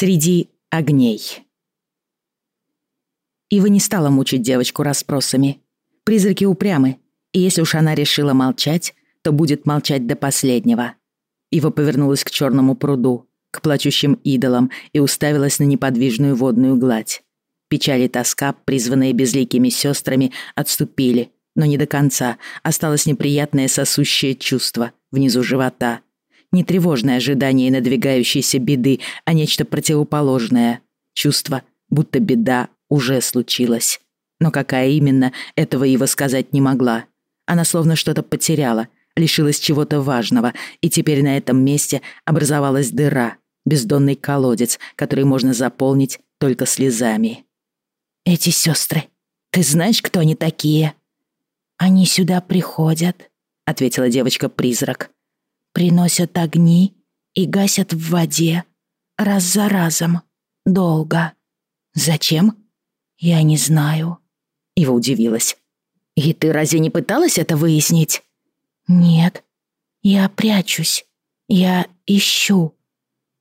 Среди огней. Ива не стала мучить девочку расспросами. Призраки упрямы, и если уж она решила молчать, то будет молчать до последнего. Ива повернулась к черному пруду, к плачущим идолам и уставилась на неподвижную водную гладь. Печаль и тоска, призванные безликими сестрами, отступили, но не до конца. Осталось неприятное сосущее чувство внизу живота. Не тревожное ожидание надвигающейся беды, а нечто противоположное. Чувство, будто беда уже случилась. Но какая именно, этого Ива сказать не могла. Она словно что-то потеряла, лишилась чего-то важного, и теперь на этом месте образовалась дыра, бездонный колодец, который можно заполнить только слезами. «Эти сестры, ты знаешь, кто они такие?» «Они сюда приходят», — ответила девочка-призрак. «Приносят огни и гасят в воде, раз за разом, долго. Зачем? Я не знаю». Ива удивилась. «И ты разве не пыталась это выяснить?» «Нет, я прячусь, я ищу».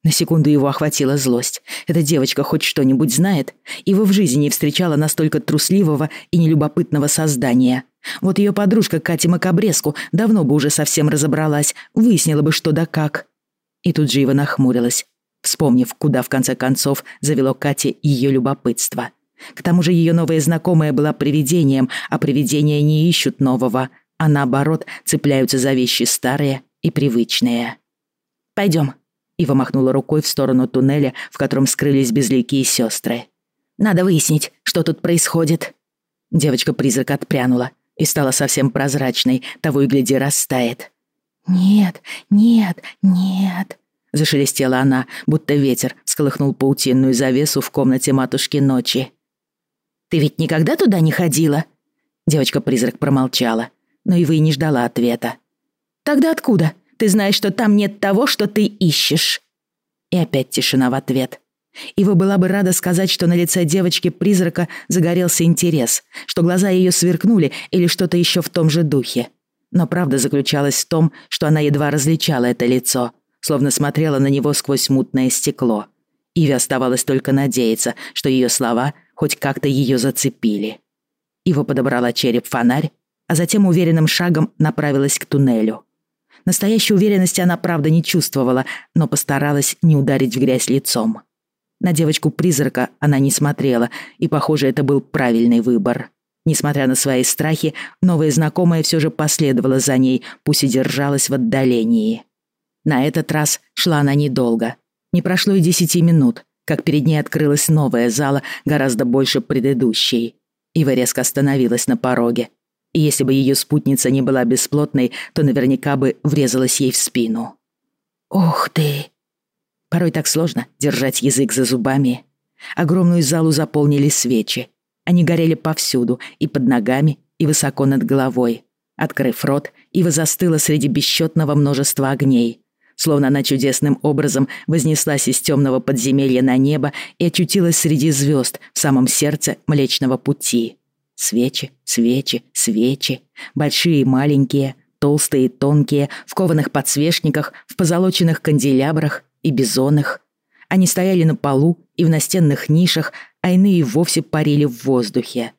На секунду его охватила злость. Эта девочка хоть что-нибудь знает? Его в жизни не встречала настолько трусливого и нелюбопытного создания. Вот ее подружка Катя Макабреску давно бы уже совсем разобралась, выяснила бы что да как. И тут же его нахмурилась, вспомнив, куда в конце концов завело Кате ее любопытство. К тому же ее новая знакомая была привидением, а привидения не ищут нового, а наоборот цепляются за вещи старые и привычные. «Пойдем», — Ива махнула рукой в сторону туннеля, в котором скрылись безликие сестры. «Надо выяснить, что тут происходит». Девочка-призрак отпрянула и стала совсем прозрачной, того и гляди растает. «Нет, нет, нет», — зашелестела она, будто ветер сколыхнул паутинную завесу в комнате матушки ночи. Ты ведь никогда туда не ходила?» Девочка-призрак промолчала, но и вы не ждала ответа. «Тогда откуда? Ты знаешь, что там нет того, что ты ищешь?» И опять тишина в ответ. Ива была бы рада сказать, что на лице девочки-призрака загорелся интерес, что глаза ее сверкнули или что-то еще в том же духе. Но правда заключалась в том, что она едва различала это лицо, словно смотрела на него сквозь мутное стекло. Иве оставалось только надеяться, что ее слова хоть как-то ее зацепили. Ива подобрала череп-фонарь, а затем уверенным шагом направилась к туннелю. Настоящей уверенности она, правда, не чувствовала, но постаралась не ударить в грязь лицом. На девочку-призрака она не смотрела, и, похоже, это был правильный выбор. Несмотря на свои страхи, новая знакомая все же последовала за ней, пусть и держалась в отдалении. На этот раз шла она недолго. Не прошло и десяти минут, как перед ней открылась новая зала, гораздо больше предыдущей. Ива резко остановилась на пороге. И если бы ее спутница не была бесплотной, то наверняка бы врезалась ей в спину. «Ух ты!» Порой так сложно держать язык за зубами. Огромную залу заполнили свечи. Они горели повсюду, и под ногами, и высоко над головой. Открыв рот, Ива застыла среди бесчетного множества огней словно она чудесным образом вознеслась из темного подземелья на небо и очутилась среди звезд в самом сердце Млечного Пути. Свечи, свечи, свечи, большие и маленькие, толстые и тонкие, в кованых подсвечниках, в позолоченных канделябрах и бизонах. Они стояли на полу и в настенных нишах, а иные вовсе парили в воздухе.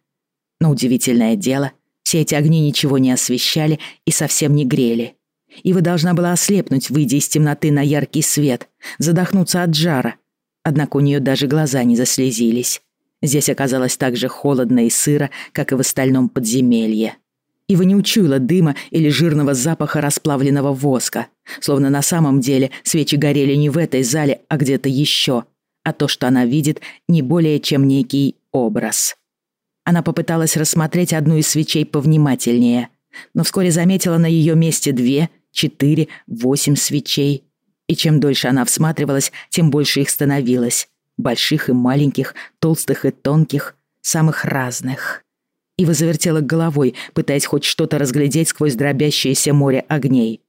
Но удивительное дело, все эти огни ничего не освещали и совсем не грели. Ива должна была ослепнуть, выйдя из темноты на яркий свет, задохнуться от жара. Однако у нее даже глаза не заслезились. Здесь оказалось так же холодно и сыро, как и в остальном подземелье. Ива не учуяла дыма или жирного запаха расплавленного воска, словно на самом деле свечи горели не в этой зале, а где-то еще, а то, что она видит, не более чем некий образ. Она попыталась рассмотреть одну из свечей повнимательнее, но вскоре заметила на ее месте две четыре, восемь свечей. И чем дольше она всматривалась, тем больше их становилось. Больших и маленьких, толстых и тонких, самых разных. Ива завертела головой, пытаясь хоть что-то разглядеть сквозь дробящееся море огней.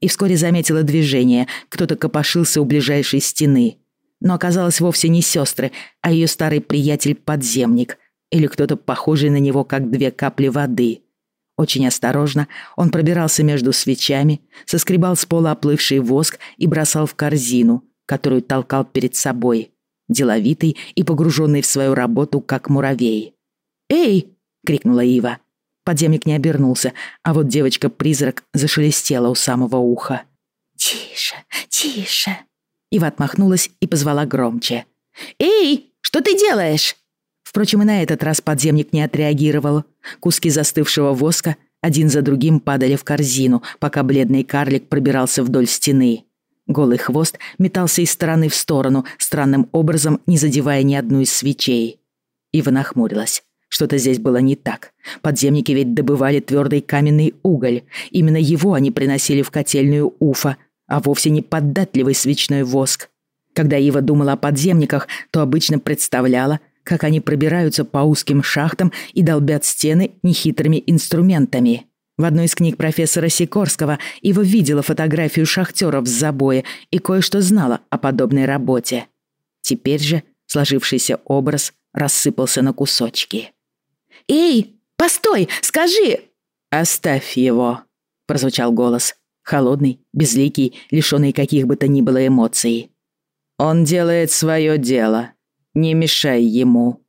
И вскоре заметила движение, кто-то копошился у ближайшей стены. Но оказалось вовсе не сестры, а ее старый приятель-подземник, или кто-то похожий на него, как две капли воды. Очень осторожно он пробирался между свечами, соскребал с пола оплывший воск и бросал в корзину, которую толкал перед собой. деловитый и погруженный в свою работу, как муравей. «Эй!» — крикнула Ива. Подземник не обернулся, а вот девочка-призрак зашелестела у самого уха. «Тише, тише!» Ива отмахнулась и позвала громче. «Эй, что ты делаешь?» Впрочем, и на этот раз подземник не отреагировал. Куски застывшего воска один за другим падали в корзину, пока бледный карлик пробирался вдоль стены. Голый хвост метался из стороны в сторону, странным образом не задевая ни одну из свечей. Ива нахмурилась. Что-то здесь было не так. Подземники ведь добывали твердый каменный уголь. Именно его они приносили в котельную Уфа, а вовсе не податливый свечной воск. Когда Ива думала о подземниках, то обычно представляла, как они пробираются по узким шахтам и долбят стены нехитрыми инструментами. В одной из книг профессора Сикорского Ива видела фотографию шахтеров с забоя и кое-что знала о подобной работе. Теперь же сложившийся образ рассыпался на кусочки. «Эй, постой, скажи!» «Оставь его», — прозвучал голос, холодный, безликий, лишённый каких бы то ни было эмоций. «Он делает свое дело. Не мешай ему».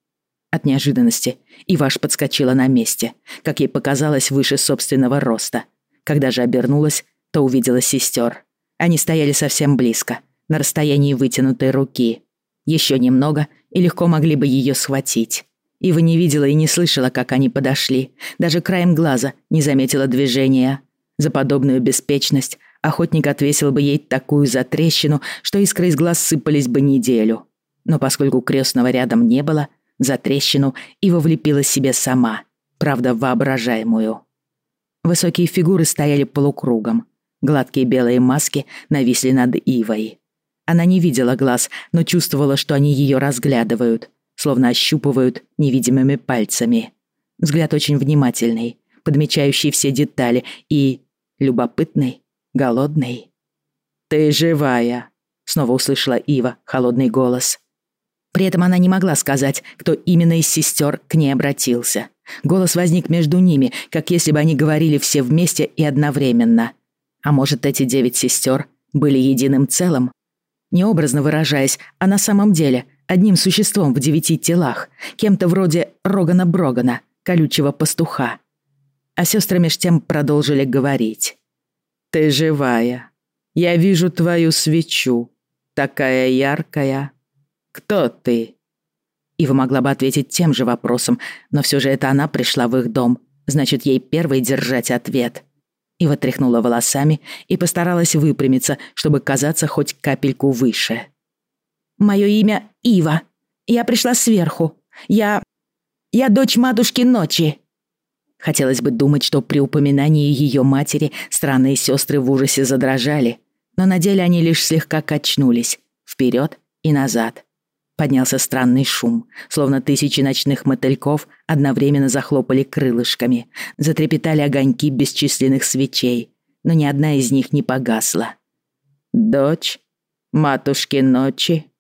От неожиданности Иваш подскочила на месте, как ей показалось, выше собственного роста. Когда же обернулась, то увидела сестер. Они стояли совсем близко, на расстоянии вытянутой руки. Еще немного, и легко могли бы ее схватить. Ива не видела и не слышала, как они подошли. Даже краем глаза не заметила движения. За подобную беспечность охотник отвесил бы ей такую затрещину, что искры из глаз сыпались бы неделю. Но поскольку крестного рядом не было, за трещину Ива влепила себе сама, правда, воображаемую. Высокие фигуры стояли полукругом. Гладкие белые маски нависли над Ивой. Она не видела глаз, но чувствовала, что они ее разглядывают, словно ощупывают невидимыми пальцами. Взгляд очень внимательный, подмечающий все детали и любопытный, голодный. «Ты живая!» — снова услышала Ива холодный голос. При этом она не могла сказать, кто именно из сестер к ней обратился. Голос возник между ними, как если бы они говорили все вместе и одновременно. А может, эти девять сестер были единым целым? Необразно выражаясь, а на самом деле одним существом в девяти телах, кем-то вроде Рогана Брогана, колючего пастуха. А сестры меж тем продолжили говорить. «Ты живая. Я вижу твою свечу. Такая яркая. Кто ты?» Ива могла бы ответить тем же вопросом, но все же это она пришла в их дом. Значит, ей первой держать ответ. Ива тряхнула волосами и постаралась выпрямиться, чтобы казаться хоть капельку выше. «Мое имя Ива. Я пришла сверху. Я... я дочь матушки ночи». Хотелось бы думать, что при упоминании ее матери странные сестры в ужасе задрожали, но на деле они лишь слегка качнулись, вперед и назад. Поднялся странный шум, словно тысячи ночных мотыльков одновременно захлопали крылышками, затрепетали огоньки бесчисленных свечей, но ни одна из них не погасла. «Дочь? Матушки ночи?»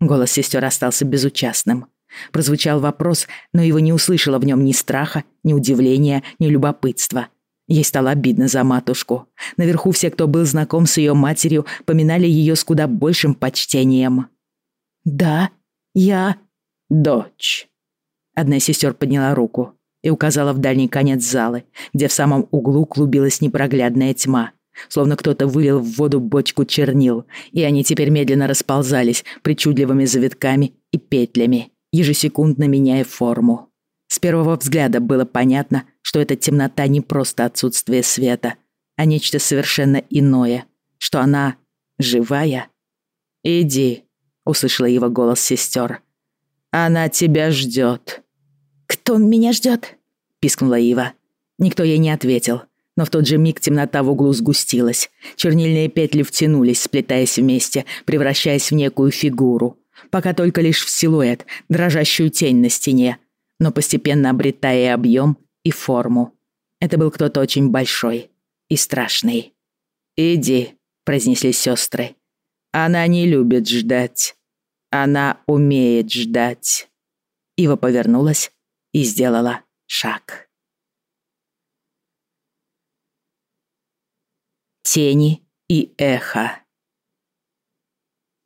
Голос сестер остался безучастным. Прозвучал вопрос, но его не услышала в нем ни страха, ни удивления, ни любопытства. Ей стало обидно за матушку. Наверху все, кто был знаком с ее матерью, поминали ее с куда большим почтением. «Да, я...» «Дочь». Одна из сестер подняла руку и указала в дальний конец залы, где в самом углу клубилась непроглядная тьма, словно кто-то вылил в воду бочку чернил, и они теперь медленно расползались причудливыми завитками и петлями, ежесекундно меняя форму. С первого взгляда было понятно, что эта темнота не просто отсутствие света, а нечто совершенно иное, что она живая. «Иди», — услышала его голос сестер. «Она тебя ждет». «Кто меня ждет?» — пискнула Ива. Никто ей не ответил, но в тот же миг темнота в углу сгустилась. Чернильные петли втянулись, сплетаясь вместе, превращаясь в некую фигуру пока только лишь в силуэт, дрожащую тень на стене, но постепенно обретая и объем, и форму. Это был кто-то очень большой и страшный. «Иди», — произнесли сестры. «Она не любит ждать. Она умеет ждать». Ива повернулась и сделала шаг. Тени и эхо.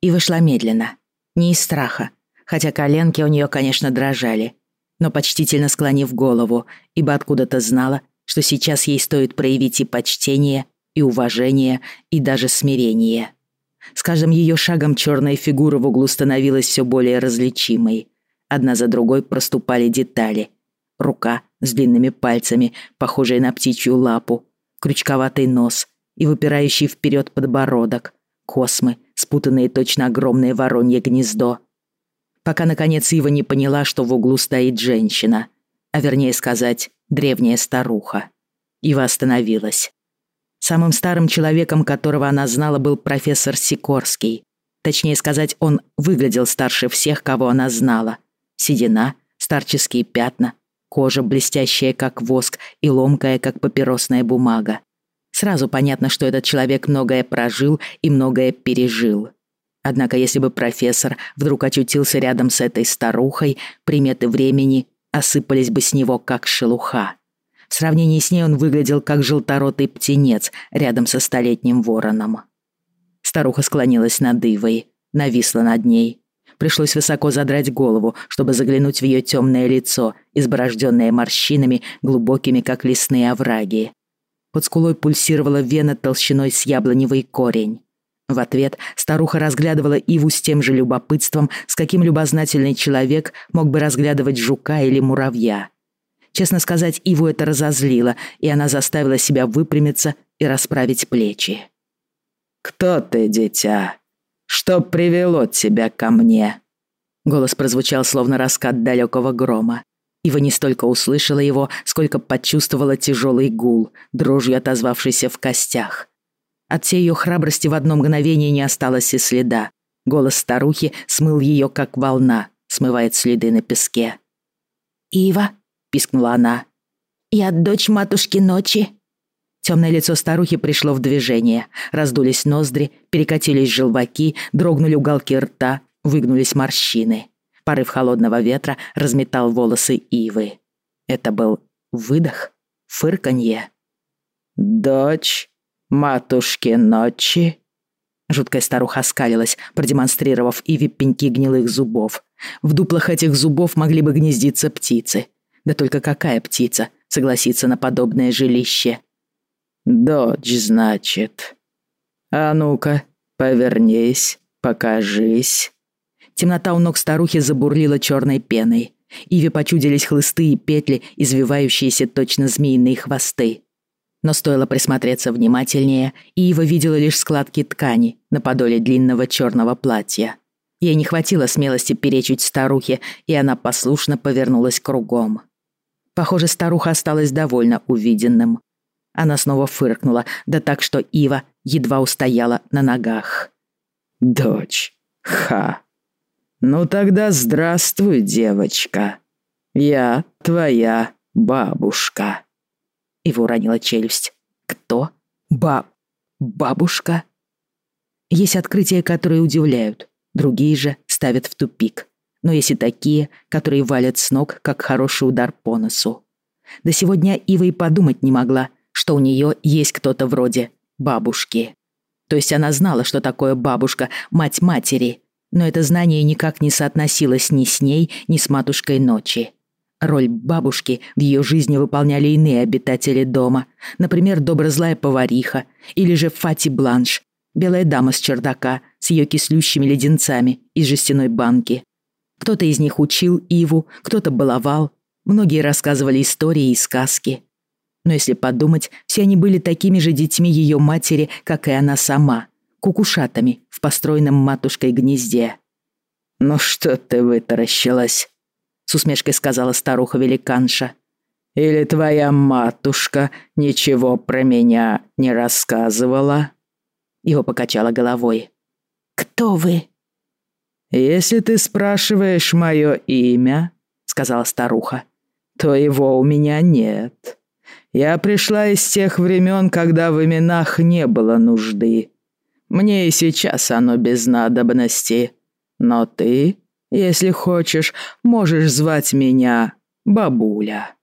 И вышла медленно, не из страха, хотя коленки у нее, конечно, дрожали, но почтительно склонив голову, ибо откуда-то знала, что сейчас ей стоит проявить и почтение, и уважение, и даже смирение. С каждым ее шагом черная фигура в углу становилась все более различимой. Одна за другой проступали детали. Рука с длинными пальцами, похожая на птичью лапу, крючковатый нос и выпирающий вперед подбородок, космы, спутанные точно огромное воронье гнездо. Пока, наконец, Ива не поняла, что в углу стоит женщина, а вернее сказать, древняя старуха. Ива остановилась. Самым старым человеком, которого она знала, был профессор Сикорский. Точнее сказать, он выглядел старше всех, кого она знала. Седина, старческие пятна, кожа блестящая, как воск, и ломкая, как папиросная бумага. Сразу понятно, что этот человек многое прожил и многое пережил. Однако, если бы профессор вдруг очутился рядом с этой старухой, приметы времени осыпались бы с него, как шелуха. В сравнении с ней он выглядел, как желторотый птенец рядом со столетним вороном. Старуха склонилась над Ивой, нависла над ней. Пришлось высоко задрать голову, чтобы заглянуть в ее темное лицо, изборожденное морщинами, глубокими, как лесные овраги. Под скулой пульсировала вена толщиной с яблоневый корень. В ответ старуха разглядывала Иву с тем же любопытством, с каким любознательный человек мог бы разглядывать жука или муравья. Честно сказать, Иву это разозлило, и она заставила себя выпрямиться и расправить плечи. «Кто ты, дитя? Что привело тебя ко мне?» Голос прозвучал, словно раскат далекого грома. Ива не столько услышала его, сколько почувствовала тяжелый гул, дрожью отозвавшийся в костях. От всей ее храбрости в одно мгновение не осталось и следа. Голос старухи смыл ее, как волна, смывает следы на песке. «Ива», — пискнула она, — «я дочь матушки ночи». Темное лицо старухи пришло в движение. Раздулись ноздри, перекатились желваки, дрогнули уголки рта, выгнулись морщины. Порыв холодного ветра разметал волосы ивы. Это был выдох, фырканье. «Дочь матушки ночи?» Жуткая старуха оскалилась, продемонстрировав Иве пеньки гнилых зубов. В дуплах этих зубов могли бы гнездиться птицы. Да только какая птица согласится на подобное жилище? «Дочь, значит. А ну-ка, повернись, покажись». Темнота у ног старухи забурлила черной пеной. Иве почудились хлысты и петли, извивающиеся точно змеиные хвосты. Но стоило присмотреться внимательнее, и Ива видела лишь складки ткани на подоле длинного черного платья. Ей не хватило смелости перечить старухе, и она послушно повернулась кругом. Похоже, старуха осталась довольна увиденным. Она снова фыркнула, да так, что Ива едва устояла на ногах. «Дочь, ха!» «Ну тогда здравствуй, девочка. Я твоя бабушка». Его уронила челюсть. «Кто? Ба... бабушка?» Есть открытия, которые удивляют, другие же ставят в тупик. Но есть и такие, которые валят с ног, как хороший удар по носу. До сегодня Ива и подумать не могла, что у нее есть кто-то вроде бабушки. То есть она знала, что такое бабушка, мать матери, но это знание никак не соотносилось ни с ней, ни с матушкой ночи. Роль бабушки в ее жизни выполняли иные обитатели дома, например, доброзлая повариха или же Фати Бланш, белая дама с чердака с ее кислющими леденцами из жестяной банки. Кто-то из них учил Иву, кто-то баловал, многие рассказывали истории и сказки. Но если подумать, все они были такими же детьми ее матери, как и она сама – кукушатами в построенном матушкой гнезде. «Ну что ты вытаращилась?» — с усмешкой сказала старуха-великанша. «Или твоя матушка ничего про меня не рассказывала?» Его покачала головой. «Кто вы?» «Если ты спрашиваешь мое имя, — сказала старуха, — то его у меня нет. Я пришла из тех времен, когда в именах не было нужды. Мне и сейчас оно без надобности. Но ты, если хочешь, можешь звать меня бабуля».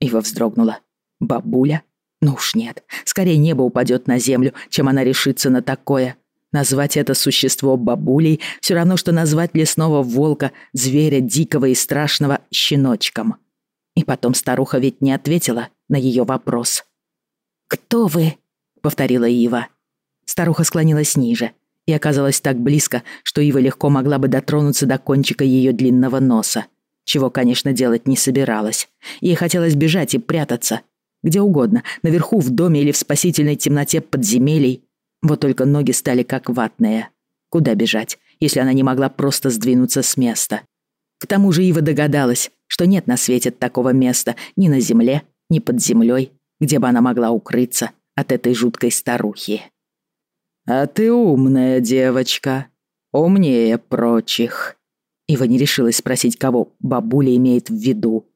Ива вздрогнула. «Бабуля? Ну уж нет. Скорее небо упадет на землю, чем она решится на такое. Назвать это существо бабулей все равно, что назвать лесного волка, зверя дикого и страшного, щеночком. И потом старуха ведь не ответила на ее вопрос. «Кто вы?» — повторила Ива. Старуха склонилась ниже и оказалась так близко, что Ива легко могла бы дотронуться до кончика ее длинного носа, чего, конечно, делать не собиралась. Ей хотелось бежать и прятаться. Где угодно, наверху, в доме или в спасительной темноте подземелий. Вот только ноги стали как ватные. Куда бежать, если она не могла просто сдвинуться с места? К тому же Ива догадалась, что нет на свете такого места ни на земле, ни под землей, где бы она могла укрыться от этой жуткой старухи. «А ты умная девочка, умнее прочих», Ива не решилась спросить, кого бабуля имеет в виду.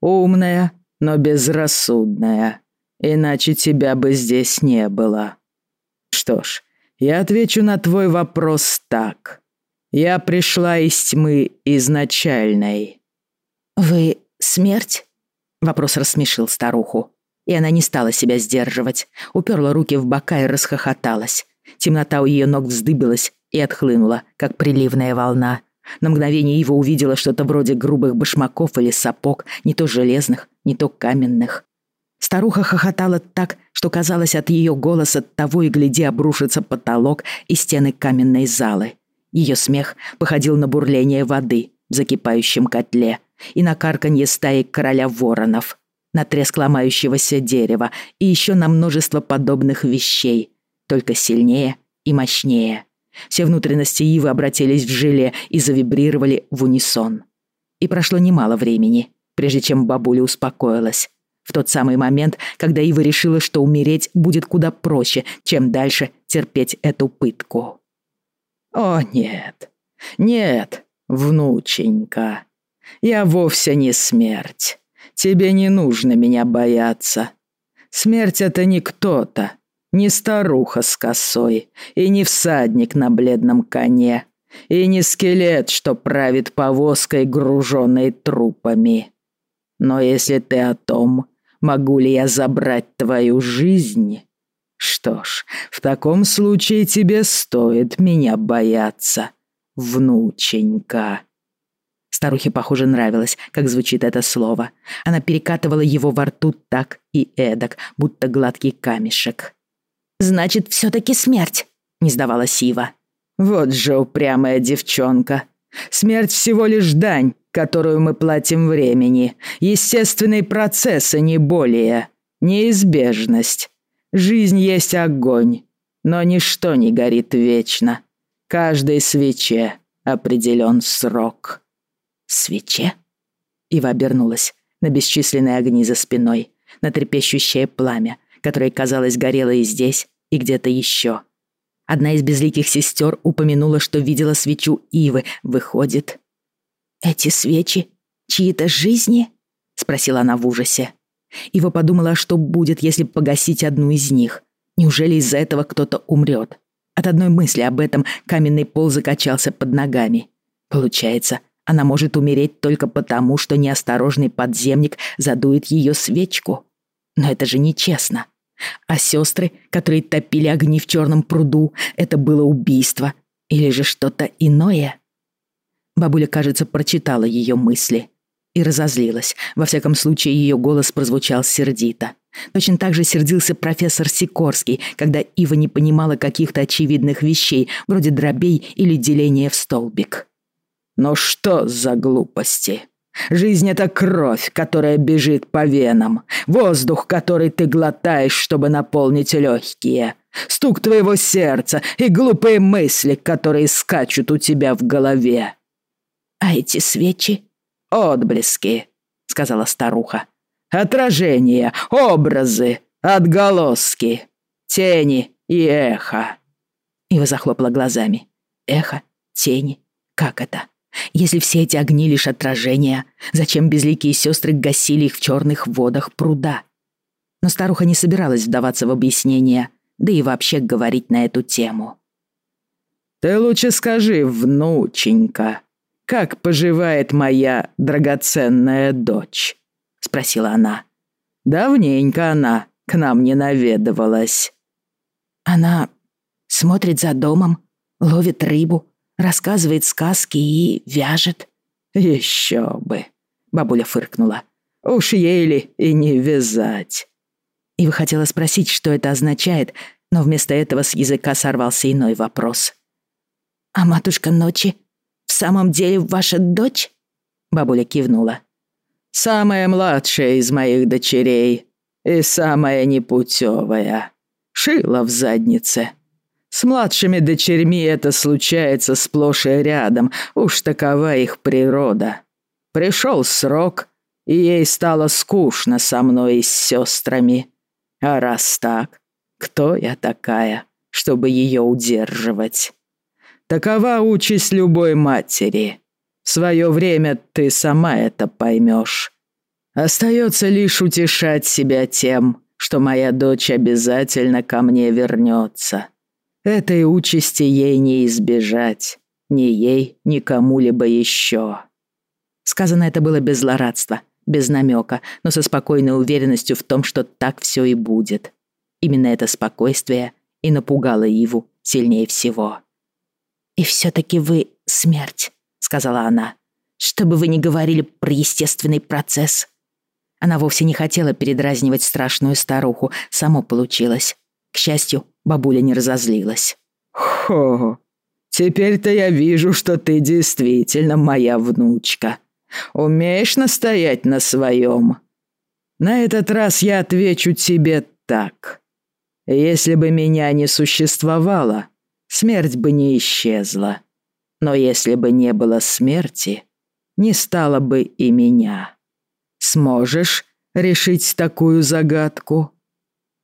«Умная, но безрассудная. Иначе тебя бы здесь не было. Что ж, я отвечу на твой вопрос так. Я пришла из тьмы изначальной». «Вы смерть?» Вопрос рассмешил старуху. И она не стала себя сдерживать. Уперла руки в бока и расхохоталась. Темнота у ее ног вздыбилась и отхлынула, как приливная волна. На мгновение Ива увидела что-то вроде грубых башмаков или сапог, не то железных, не то каменных. Старуха хохотала так, что казалось от ее голоса того и гляди обрушится потолок и стены каменной залы. Ее смех походил на бурление воды в закипающем котле и на карканье стаи короля воронов, на треск ломающегося дерева и еще на множество подобных вещей, только сильнее и мощнее. Все внутренности Ивы обратились в желе и завибрировали в унисон. И прошло немало времени, прежде чем бабуля успокоилась. В тот самый момент, когда Ива решила, что умереть будет куда проще, чем дальше терпеть эту пытку. «О, нет, нет, внученька, я вовсе не смерть. Тебе не нужно меня бояться. Смерть — это не кто-то, не старуха с косой, и не всадник на бледном коне, и не скелет, что правит повозкой, груженной трупами. Но если ты о том, могу ли я забрать твою жизнь, что ж, в таком случае тебе стоит меня бояться, внученька». Старухе, похоже, нравилось, как звучит это слово. Она перекатывала его во рту так и эдак, будто гладкий камешек. «Значит, все-таки смерть», — не сдавала Сива. «Вот же упрямая девчонка. Смерть всего лишь дань, которую мы платим времени. Естественный процесс, а не более. Неизбежность. Жизнь есть огонь, но ничто не горит вечно. Каждой свече определен срок». «Свече?» Ива обернулась на бесчисленные огни за спиной, на трепещущее пламя, которое, казалось, горело и здесь, и где-то еще. Одна из безликих сестер упомянула, что видела свечу Ивы. Выходит... «Эти свечи чьи-то жизни?» — спросила она в ужасе. Ива подумала, что будет, если погасить одну из них. Неужели из-за этого кто-то умрет? От одной мысли об этом каменный пол закачался под ногами. Получается, она может умереть только потому, что неосторожный подземник задует ее свечку. Но это же нечестно. А сестры, которые топили огни в черном пруду, это было убийство или же что-то иное? Бабуля, кажется, прочитала ее мысли и разозлилась. Во всяком случае, ее голос прозвучал сердито. Точно так же сердился профессор Сикорский, когда Ива не понимала каких-то очевидных вещей, вроде дробей или деления в столбик. «Но что за глупости?» Жизнь — это кровь, которая бежит по венам, воздух, который ты глотаешь, чтобы наполнить легкие, стук твоего сердца и глупые мысли, которые скачут у тебя в голове. А эти свечи? Отблески, сказала старуха. Отражения, образы, отголоски, тени и эхо. Ива захлопала глазами. Эхо, тени, как это? Если все эти огни лишь отражения, зачем безликие сестры гасили их в черных водах пруда? Но старуха не собиралась вдаваться в объяснения, да и вообще говорить на эту тему. «Ты лучше скажи, внученька, как поживает моя драгоценная дочь?» — спросила она. «Давненько она к нам не наведывалась». «Она Смотрит за домом, ловит рыбу, рассказывает сказки и вяжет». «Еще бы!» — бабуля фыркнула. «Уж еле и не вязать». Ива хотела спросить, что это означает, но вместо этого с языка сорвался иной вопрос. «А матушка ночи в самом деле ваша дочь?» Бабуля кивнула. «Самая младшая из моих дочерей и самая непутевая. Шила в заднице. С младшими дочерьми это случается сплошь и рядом, уж такова их природа. Пришел срок, и ей стало скучно со мной и с сестрами. А раз так, кто я такая, чтобы ее удерживать? Такова участь любой матери. В свое время ты сама это поймешь. Остается лишь утешать себя тем, что моя дочь обязательно ко мне вернется. Этой участи ей не избежать. Ни ей, ни кому-либо еще. Сказано это было без злорадства, без намека, но со спокойной уверенностью в том, что так все и будет. Именно это спокойствие и напугало Иву сильнее всего. «И все-таки вы смерть», — сказала она, «чтобы вы не говорили про естественный процесс». Она вовсе не хотела передразнивать страшную старуху, само получилось. К счастью, Бабуля не разозлилась. «Хо, теперь-то я вижу, что ты действительно моя внучка. Умеешь настоять на своем? На этот раз я отвечу тебе так. Если бы меня не существовало, смерть бы не исчезла. Но если бы не было смерти, не стало бы и меня. Сможешь решить такую загадку?»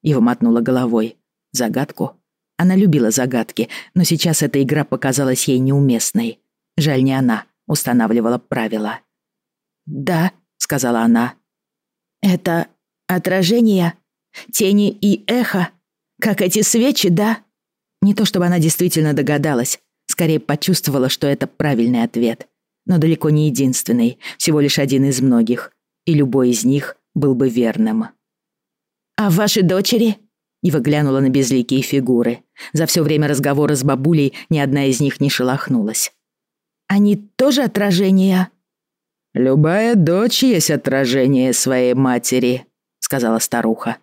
Ива мотнула головой загадку. Она любила загадки, но сейчас эта игра показалась ей неуместной. Жаль, не она устанавливала правила. «Да», — сказала она. «Это отражение, тени и эхо, как эти свечи, да?» Не то чтобы она действительно догадалась, скорее почувствовала, что это правильный ответ. Но далеко не единственный, всего лишь один из многих, и любой из них был бы верным. «А ваши дочери?» Ива глянула на безликие фигуры. За все время разговора с бабулей ни одна из них не шелохнулась. «Они тоже отражения?» «Любая дочь есть отражение своей матери», — сказала старуха.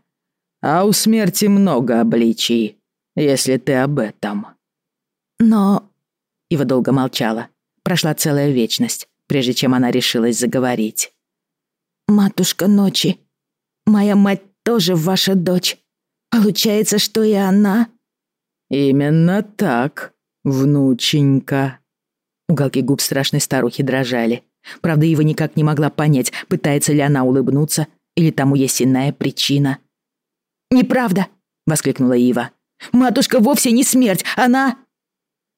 «А у смерти много обличий, если ты об этом». «Но...» Ива долго молчала. Прошла целая вечность, прежде чем она решилась заговорить. «Матушка ночи, моя мать тоже ваша дочь. Получается, что и она...» «Именно так, внученька». Уголки губ страшной старухи дрожали. Правда, Ива никак не могла понять, пытается ли она улыбнуться, или тому есть иная причина. «Неправда!» — воскликнула Ива. «Матушка вовсе не смерть, она...»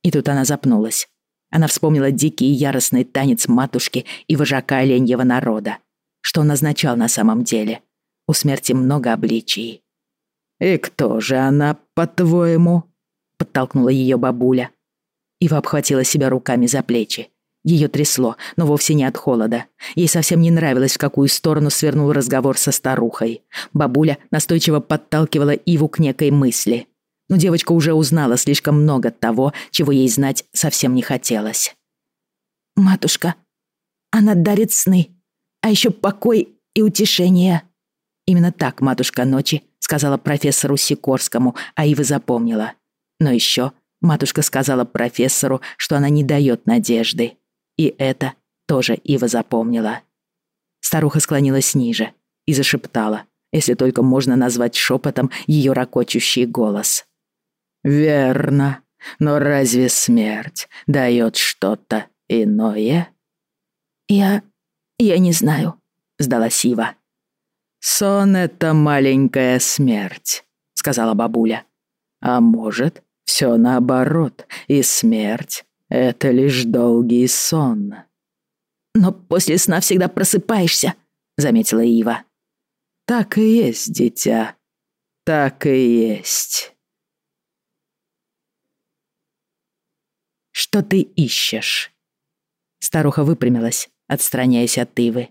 И тут она запнулась. Она вспомнила дикий и яростный танец матушки и вожака оленьего народа. Что он означал на самом деле? У смерти много обличий. «И кто же она, по-твоему?» — подтолкнула ее бабуля. Ива обхватила себя руками за плечи. Ее трясло, но вовсе не от холода. Ей совсем не нравилось, в какую сторону свернул разговор со старухой. Бабуля настойчиво подталкивала Иву к некой мысли. Но девочка уже узнала слишком много того, чего ей знать совсем не хотелось. «Матушка, она дарит сны, а еще покой и утешение». Именно так матушка ночи сказала профессору Сикорскому, а Ива запомнила. Но еще матушка сказала профессору, что она не дает надежды. И это тоже Ива запомнила. Старуха склонилась ниже и зашептала, если только можно назвать шепотом ее ракочущий голос. «Верно, но разве смерть дает что-то иное?» «Я... я не знаю», — сдалась Ива. «Сон — это маленькая смерть», — сказала бабуля. «А может, все наоборот, и смерть — это лишь долгий сон». «Но после сна всегда просыпаешься», — заметила Ива. «Так и есть, дитя, так и есть». «Что ты ищешь?» Старуха выпрямилась, отстраняясь от Ивы.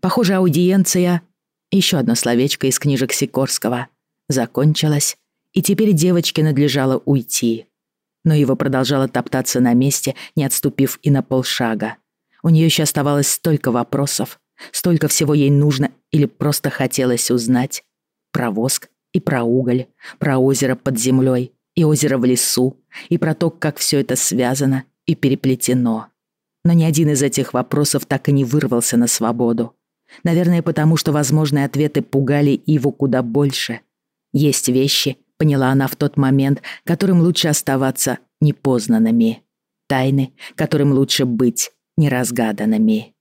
Похоже, аудиенция еще одно словечко из книжек Сикорского. Закончилось, И теперь девочке надлежало уйти. Но его продолжало топтаться на месте, не отступив и на полшага. У нее еще оставалось столько вопросов, столько всего ей нужно или просто хотелось узнать. Про воск и про уголь, про озеро под землей и озеро в лесу, и про то, как все это связано и переплетено. Но ни один из этих вопросов так и не вырвался на свободу. Наверное, потому что возможные ответы пугали Иву куда больше. Есть вещи, поняла она в тот момент, которым лучше оставаться непознанными. Тайны, которым лучше быть неразгаданными.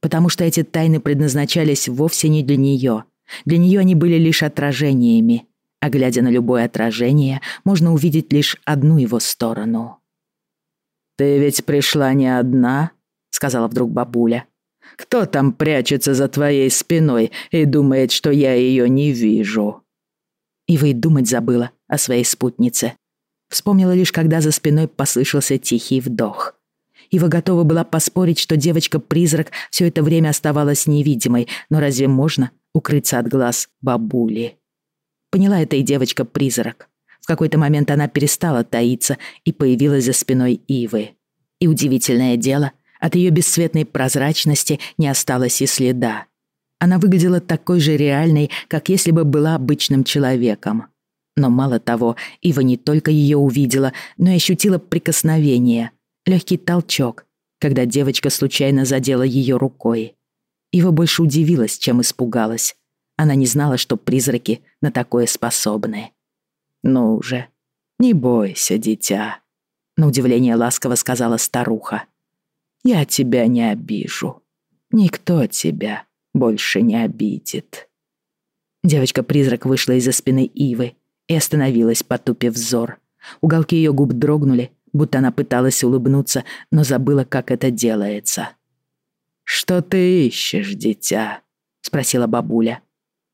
Потому что эти тайны предназначались вовсе не для нее. Для нее они были лишь отражениями. А глядя на любое отражение, можно увидеть лишь одну его сторону. «Ты ведь пришла не одна», — сказала вдруг бабуля. «Кто там прячется за твоей спиной и думает, что я ее не вижу?» Ива и думать забыла о своей спутнице. Вспомнила лишь, когда за спиной послышался тихий вдох. Ива готова была поспорить, что девочка-призрак все это время оставалась невидимой, но разве можно укрыться от глаз бабули? Поняла это и девочка-призрак. В какой-то момент она перестала таиться и появилась за спиной Ивы. И удивительное дело, от ее бесцветной прозрачности не осталось и следа. Она выглядела такой же реальной, как если бы была обычным человеком. Но мало того, Ива не только ее увидела, но и ощутила прикосновение, легкий толчок, когда девочка случайно задела ее рукой. Ива больше удивилась, чем испугалась. Она не знала, что призраки на такое способны. «Ну же, не бойся, дитя», — на удивление ласково сказала старуха. «Я тебя не обижу. Никто тебя больше не обидит». Девочка-призрак вышла из-за спины Ивы и остановилась, потупив взор. Уголки ее губ дрогнули, будто она пыталась улыбнуться, но забыла, как это делается. «Что ты ищешь, дитя?» — спросила бабуля.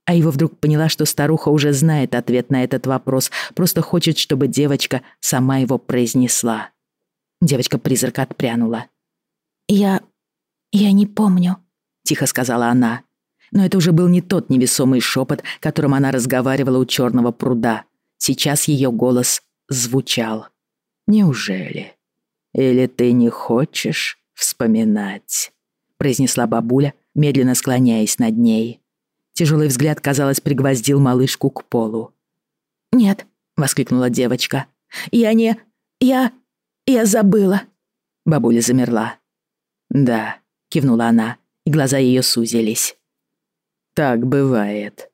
А его вдруг поняла, что старуха уже знает ответ на этот вопрос, просто хочет, чтобы девочка сама его произнесла. Девочка-призрак отпрянула. «Я... я не помню», — тихо сказала она. Но это уже был не тот невесомый шепот, которым она разговаривала у черного пруда. Сейчас ее голос звучал. «Неужели? Или ты не хочешь вспоминать?» произнесла бабуля, медленно склоняясь над ней. Тяжелый взгляд, казалось, пригвоздил малышку к полу. «Нет», — воскликнула девочка. «Я не... я... я забыла». Бабуля замерла. «Да», — кивнула она, и глаза ее сузились. «Так бывает.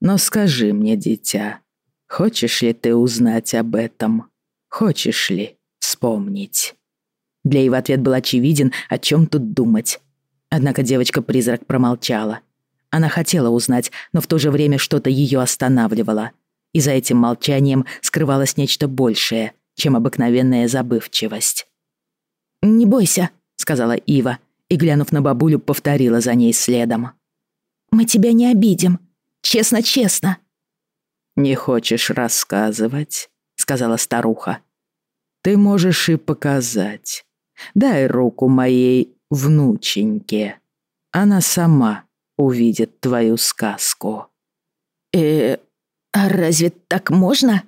Но скажи мне, дитя, хочешь ли ты узнать об этом? Хочешь ли вспомнить?» Для его ответ был очевиден, о чем тут думать. Однако девочка-призрак промолчала. Она хотела узнать, но в то же время что-то ее останавливало. И за этим молчанием скрывалось нечто большее, чем обыкновенная забывчивость. «Не бойся», — сказала Ива, и, глянув на бабулю, повторила за ней следом. «Мы тебя не обидим. Честно-честно». «Не хочешь рассказывать?» — сказала старуха. «Ты можешь и показать. Дай руку моей внученьке. Она сама увидит твою сказку». «Э, а разве так можно?»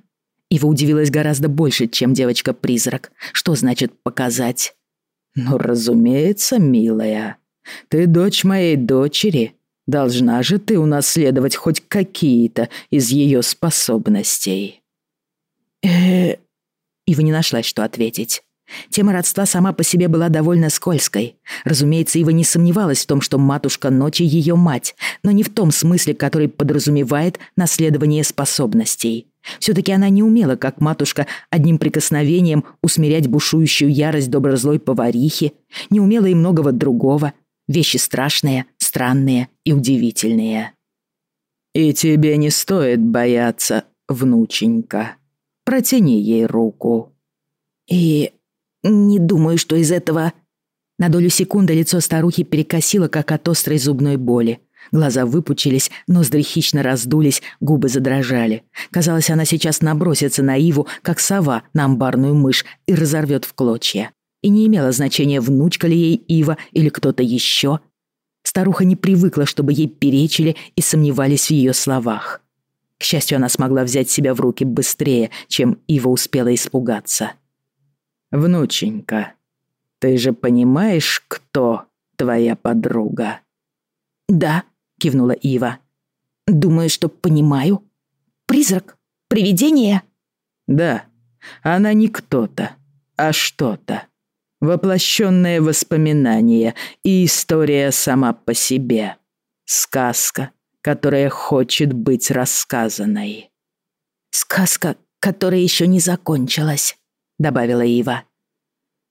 Ива удивилась гораздо больше, чем девочка-призрак. Что значит «показать»? «Ну, разумеется, милая. Ты дочь моей дочери. Должна же ты унаследовать хоть какие-то из ее способностей». «Э...» Ива не нашла, что ответить. Тема родства сама по себе была довольно скользкой. Разумеется, Ива не сомневалась в том, что матушка ночи ее мать, но не в том смысле, который подразумевает наследование способностей. Все-таки она не умела, как матушка, одним прикосновением усмирять бушующую ярость доброзлой поварихи, не умела и многого другого. Вещи страшные, странные и удивительные. «И тебе не стоит бояться, внученька. Протяни ей руку». «И не думаю, что из этого...» На долю секунды лицо старухи перекосило, как от острой зубной боли. Глаза выпучились, ноздри хищно раздулись, губы задрожали. Казалось, она сейчас набросится на Иву, как сова на амбарную мышь, и разорвет в клочья. И не имело значения, внучка ли ей Ива или кто-то еще. Старуха не привыкла, чтобы ей перечили и сомневались в ее словах. К счастью, она смогла взять себя в руки быстрее, чем Ива успела испугаться. «Внученька, ты же понимаешь, кто твоя подруга?» «Да», — кивнула Ива. «Думаю, что понимаю. Призрак? Привидение?» «Да, она не кто-то, а что-то. Воплощенное воспоминание и история сама по себе. Сказка, которая хочет быть рассказанной. «Сказка, которая еще не закончилась», — добавила Ива.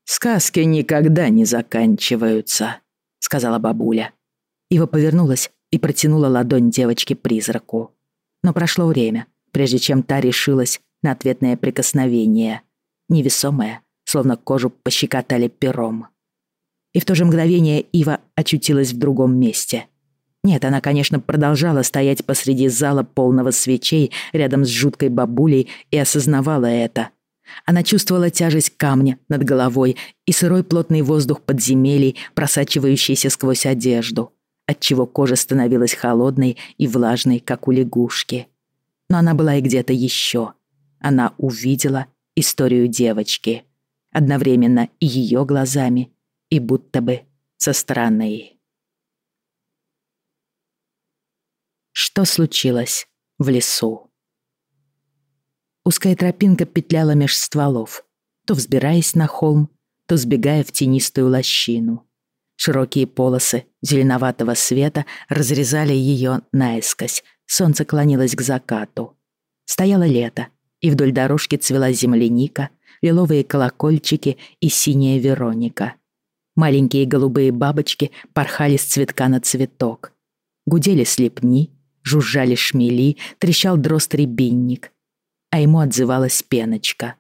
«Сказки никогда не заканчиваются», — сказала бабуля. Ива повернулась и протянула ладонь девочке-призраку. Но прошло время, прежде чем та решилась на ответное прикосновение. Невесомое, словно кожу пощекотали пером. И в то же мгновение Ива очутилась в другом месте — нет, она, конечно, продолжала стоять посреди зала полного свечей рядом с жуткой бабулей и осознавала это. Она чувствовала тяжесть камня над головой и сырой плотный воздух подземелий, просачивающийся сквозь одежду, отчего кожа становилась холодной и влажной, как у лягушки. Но она была и где-то еще. Она увидела историю девочки. Одновременно и ее глазами, и будто бы со стороны. Что случилось в лесу? Узкая тропинка петляла меж стволов, то взбираясь на холм, то сбегая в тенистую лощину. Широкие полосы зеленоватого света разрезали ее наискось, солнце клонилось к закату. Стояло лето, и вдоль дорожки цвела земляника, лиловые колокольчики и синяя Вероника. Маленькие голубые бабочки порхали с цветка на цветок. Гудели слепни, жужжали шмели, трещал дрозд-рябинник. А ему отзывалась пеночка.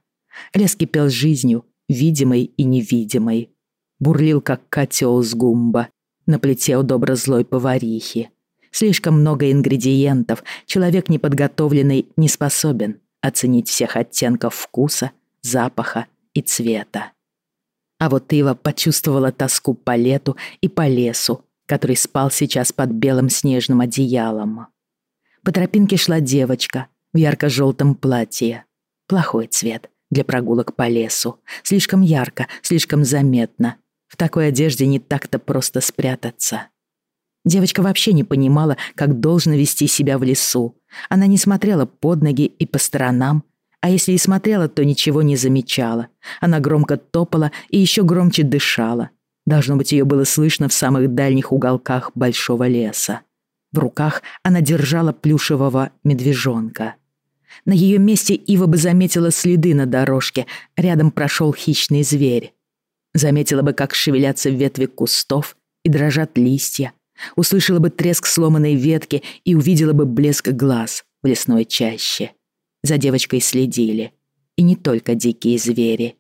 Лес кипел жизнью, видимой и невидимой. Бурлил, как котел с гумба, на плите у добро-злой поварихи. Слишком много ингредиентов, человек неподготовленный не способен оценить всех оттенков вкуса, запаха и цвета. А вот Ива почувствовала тоску по лету и по лесу, который спал сейчас под белым снежным одеялом. По тропинке шла девочка в ярко-желтом платье. Плохой цвет для прогулок по лесу. Слишком ярко, слишком заметно. В такой одежде не так-то просто спрятаться. Девочка вообще не понимала, как должно вести себя в лесу. Она не смотрела под ноги и по сторонам, а если и смотрела, то ничего не замечала. Она громко топала и еще громче дышала, Должно быть, ее было слышно в самых дальних уголках большого леса. В руках она держала плюшевого медвежонка. На ее месте Ива бы заметила следы на дорожке, рядом прошел хищный зверь. Заметила бы, как шевелятся ветви кустов и дрожат листья. Услышала бы треск сломанной ветки и увидела бы блеск глаз в лесной чаще. За девочкой следили. И не только дикие звери.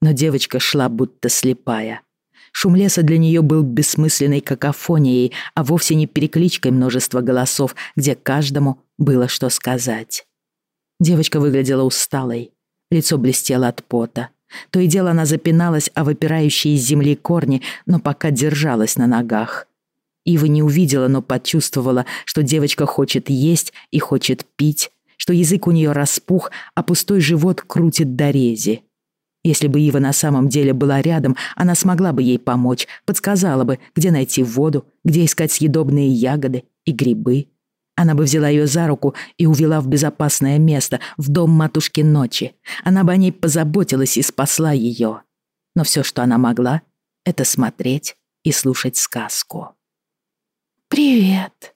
Но девочка шла будто слепая. Шум леса для нее был бессмысленной какофонией, а вовсе не перекличкой множества голосов, где каждому было что сказать. Девочка выглядела усталой. Лицо блестело от пота. То и дело она запиналась о выпирающие из земли корни, но пока держалась на ногах. Ива не увидела, но почувствовала, что девочка хочет есть и хочет пить, что язык у нее распух, а пустой живот крутит до рези. Если бы Ива на самом деле была рядом, она смогла бы ей помочь, подсказала бы, где найти воду, где искать съедобные ягоды и грибы. Она бы взяла ее за руку и увела в безопасное место, в дом матушки ночи. Она бы о ней позаботилась и спасла ее. Но все, что она могла, это смотреть и слушать сказку. «Привет!»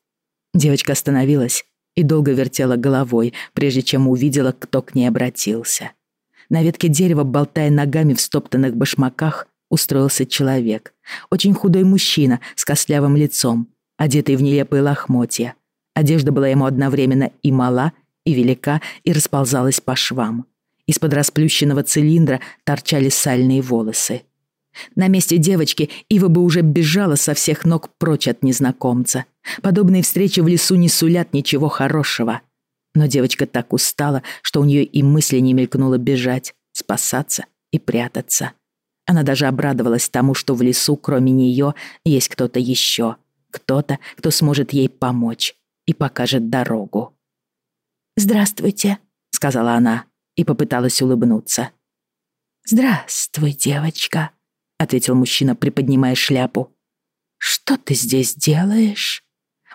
Девочка остановилась и долго вертела головой, прежде чем увидела, кто к ней обратился. На ветке дерева, болтая ногами в стоптанных башмаках, устроился человек. Очень худой мужчина с костлявым лицом, одетый в нелепые лохмотья. Одежда была ему одновременно и мала, и велика, и расползалась по швам. Из-под расплющенного цилиндра торчали сальные волосы. На месте девочки Ива бы уже бежала со всех ног прочь от незнакомца. Подобные встречи в лесу не сулят ничего хорошего — но девочка так устала, что у нее и мысли не мелькнуло бежать, спасаться и прятаться. Она даже обрадовалась тому, что в лесу, кроме нее, есть кто-то еще. Кто-то, кто сможет ей помочь и покажет дорогу. «Здравствуйте», — сказала она и попыталась улыбнуться. «Здравствуй, девочка», — ответил мужчина, приподнимая шляпу. «Что ты здесь делаешь?»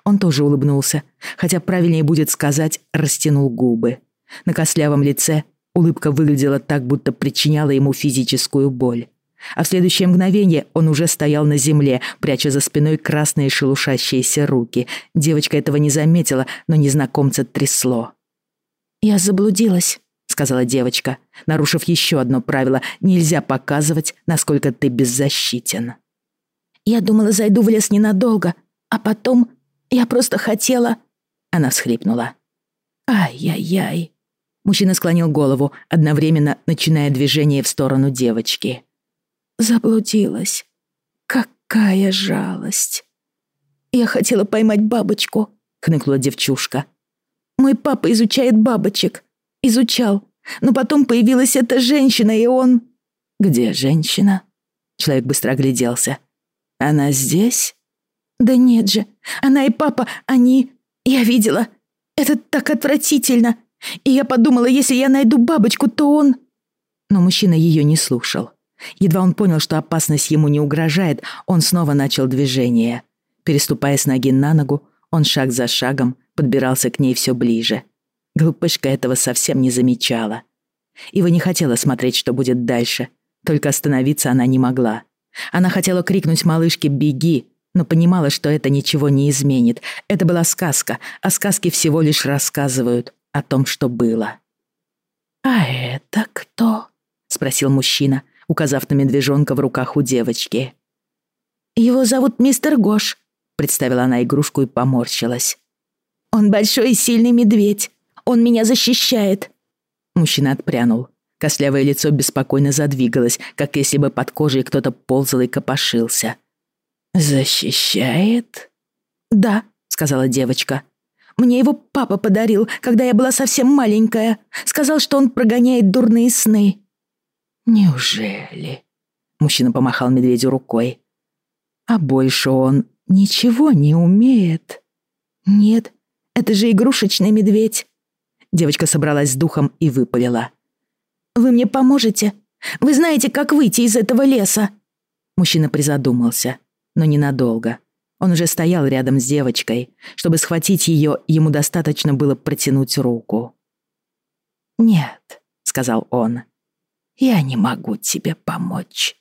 Он тоже улыбнулся, хотя правильнее будет сказать, растянул губы. На костлявом лице улыбка выглядела так, будто причиняла ему физическую боль. А в следующее мгновение он уже стоял на земле, пряча за спиной красные шелушащиеся руки. Девочка этого не заметила, но незнакомца трясло. «Я заблудилась», — сказала девочка, нарушив еще одно правило — нельзя показывать, насколько ты беззащитен. «Я думала, зайду в лес ненадолго, а потом я просто хотела...» Она всхлипнула. «Ай-яй-яй». Мужчина склонил голову, одновременно начиная движение в сторону девочки. «Заблудилась. Какая жалость!» «Я хотела поймать бабочку», — хныкнула девчушка. Мой папа изучает бабочек. Изучал. Но потом появилась эта женщина, и он...» «Где женщина?» Человек быстро огляделся. «Она здесь?» «Да нет же. Она и папа, они... Я видела. Это так отвратительно. И я подумала, если я найду бабочку, то он...» Но мужчина ее не слушал. Едва он понял, что опасность ему не угрожает, он снова начал движение. Переступая с ноги на ногу, он шаг за шагом подбирался к ней все ближе. Глупышка этого совсем не замечала. Ива не хотела смотреть, что будет дальше. Только остановиться она не могла. Она хотела крикнуть малышке «Беги!», но понимала, что это ничего не изменит. Это была сказка, а сказки всего лишь рассказывают о том, что было. «А это кто?» — спросил мужчина, указав на медвежонка в руках у девочки. «Его зовут мистер Гош», — представила она игрушку и поморщилась. «Он большой и сильный медведь. Он меня защищает». Мужчина отпрянул. Кослявое лицо беспокойно задвигалось, как если бы под кожей кто-то ползал и копошился. «Защищает?» «Да», — сказала девочка. «Мне его папа подарил, когда я была совсем маленькая. Сказал, что он прогоняет дурные сны». «Неужели?» Мужчина помахал медведю рукой. «А больше он ничего не умеет?» «Нет, это же игрушечный медведь. Девочка собралась с духом и выпалила. «Вы мне поможете? Вы знаете, как выйти из этого леса?» Мужчина призадумался, но ненадолго. Он уже стоял рядом с девочкой. Чтобы схватить ее, ему достаточно было протянуть руку. «Нет», — сказал он, — «я не могу тебе помочь,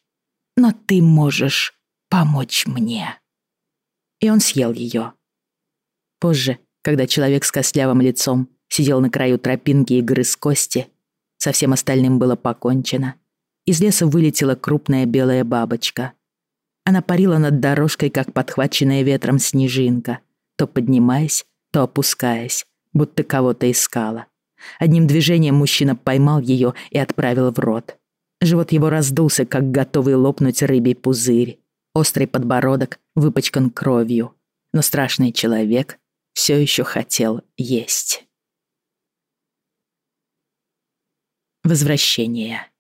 но ты можешь помочь мне». И он съел ее. Позже когда человек с костлявым лицом сидел на краю тропинки и грыз кости, со всем остальным было покончено. Из леса вылетела крупная белая бабочка. Она парила над дорожкой, как подхваченная ветром снежинка, то поднимаясь, то опускаясь, будто кого-то искала. Одним движением мужчина поймал ее и отправил в рот. Живот его раздулся, как готовый лопнуть рыбий пузырь. Острый подбородок выпачкан кровью. Но страшный человек все еще хотел есть. Возвращение.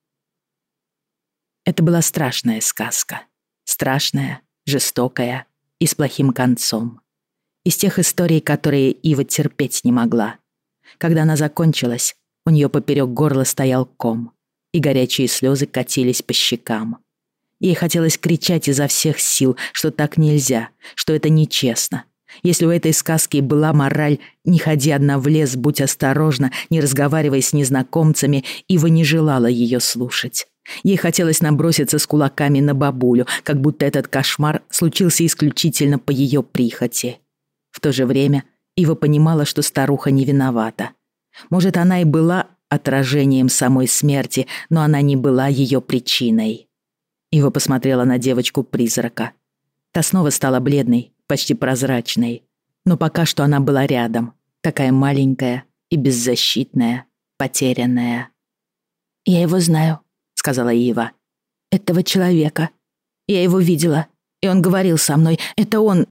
Это была страшная сказка. Страшная, жестокая и с плохим концом. Из тех историй, которые Ива терпеть не могла. Когда она закончилась, у нее поперек горла стоял ком, и горячие слезы катились по щекам. Ей хотелось кричать изо всех сил, что так нельзя, что это нечестно, если у этой сказки была мораль «не ходи одна в лес, будь осторожна, не разговаривай с незнакомцами», Ива не желала ее слушать. Ей хотелось наброситься с кулаками на бабулю, как будто этот кошмар случился исключительно по ее прихоти. В то же время Ива понимала, что старуха не виновата. Может, она и была отражением самой смерти, но она не была ее причиной. Ива посмотрела на девочку-призрака. Та снова стала бледной, почти прозрачной. Но пока что она была рядом, такая маленькая и беззащитная, потерянная. «Я его знаю», — сказала Ива. «Этого человека. Я его видела, и он говорил со мной. Это он...»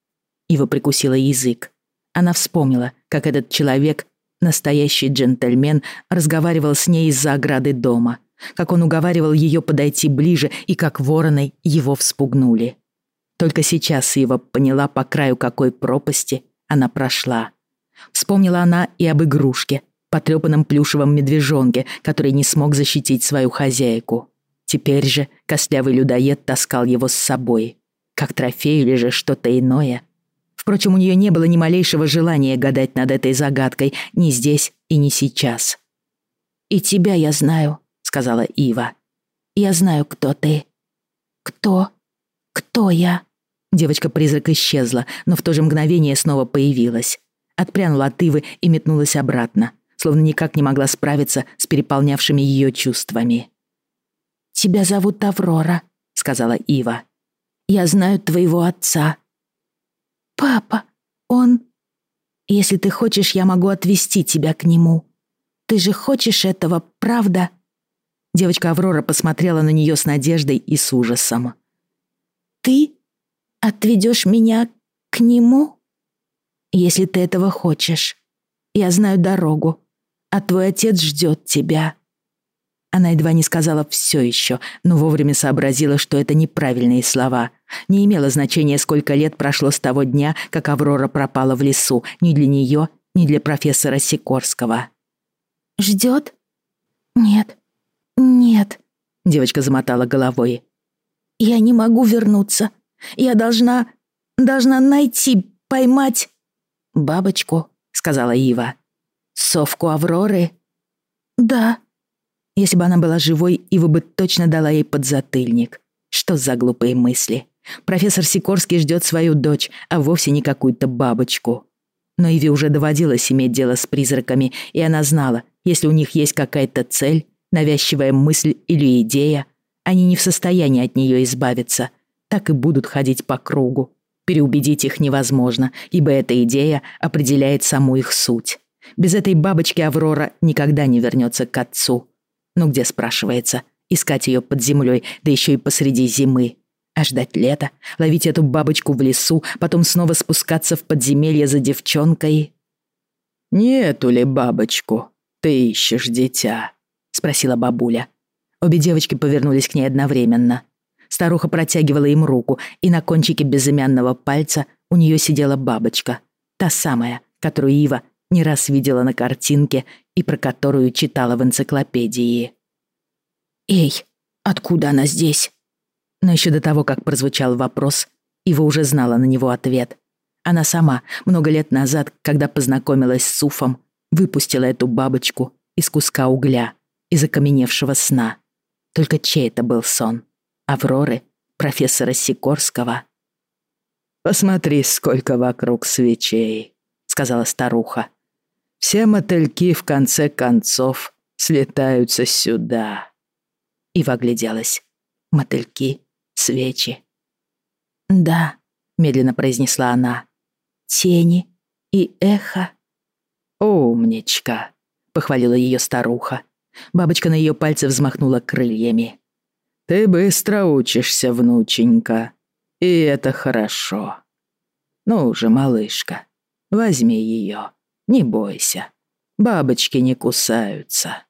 Ива прикусила язык. Она вспомнила, как этот человек, настоящий джентльмен, разговаривал с ней из-за ограды дома, как он уговаривал ее подойти ближе и как вороной его вспугнули. Только сейчас Ива поняла, по краю какой пропасти она прошла. Вспомнила она и об игрушке, потрепанном плюшевом медвежонке, который не смог защитить свою хозяйку. Теперь же костлявый людоед таскал его с собой. Как трофей или же что-то иное. Впрочем, у нее не было ни малейшего желания гадать над этой загадкой ни здесь и ни сейчас. «И тебя я знаю», — сказала Ива. «Я знаю, кто ты». «Кто? Кто я?» Девочка-призрак исчезла, но в то же мгновение снова появилась. Отпрянула от Ивы и метнулась обратно, словно никак не могла справиться с переполнявшими ее чувствами. «Тебя зовут Аврора», — сказала Ива. «Я знаю твоего отца». «Папа, он...» «Если ты хочешь, я могу отвезти тебя к нему. Ты же хочешь этого, правда?» Девочка Аврора посмотрела на нее с надеждой и с ужасом. «Ты отведешь меня к нему?» «Если ты этого хочешь. Я знаю дорогу, а твой отец ждет тебя». Она едва не сказала «все еще», но вовремя сообразила, что это неправильные слова. Не имело значения, сколько лет прошло с того дня, как Аврора пропала в лесу, ни для нее, ни для профессора Сикорского. «Ждет? Нет, нет», — девочка замотала головой. «Я не могу вернуться. Я должна... должна найти, поймать...» «Бабочку», — сказала Ива. «Совку Авроры?» «Да», если бы она была живой, Ива бы точно дала ей подзатыльник. Что за глупые мысли? Профессор Сикорский ждет свою дочь, а вовсе не какую-то бабочку. Но Иве уже доводилось иметь дело с призраками, и она знала, если у них есть какая-то цель, навязчивая мысль или идея, они не в состоянии от нее избавиться, так и будут ходить по кругу. Переубедить их невозможно, ибо эта идея определяет саму их суть. Без этой бабочки Аврора никогда не вернется к отцу. Ну где, спрашивается, искать ее под землей, да еще и посреди зимы? А ждать лета, ловить эту бабочку в лесу, потом снова спускаться в подземелье за девчонкой? «Нету ли бабочку? Ты ищешь дитя?» — спросила бабуля. Обе девочки повернулись к ней одновременно. Старуха протягивала им руку, и на кончике безымянного пальца у нее сидела бабочка. Та самая, которую Ива не раз видела на картинке и про которую читала в энциклопедии. «Эй, откуда она здесь?» Но еще до того, как прозвучал вопрос, Ива уже знала на него ответ. Она сама, много лет назад, когда познакомилась с Суфом, выпустила эту бабочку из куска угля, из окаменевшего сна. Только чей это был сон? Авроры? Профессора Сикорского? «Посмотри, сколько вокруг свечей», — сказала старуха. Все мотыльки в конце концов слетаются сюда. И огляделась. Мотыльки, свечи. «Да», — медленно произнесла она. «Тени и эхо». «Умничка», — похвалила ее старуха. Бабочка на ее пальце взмахнула крыльями. «Ты быстро учишься, внученька, и это хорошо. Ну же, малышка, возьми ее». Не бойся, бабочки не кусаются».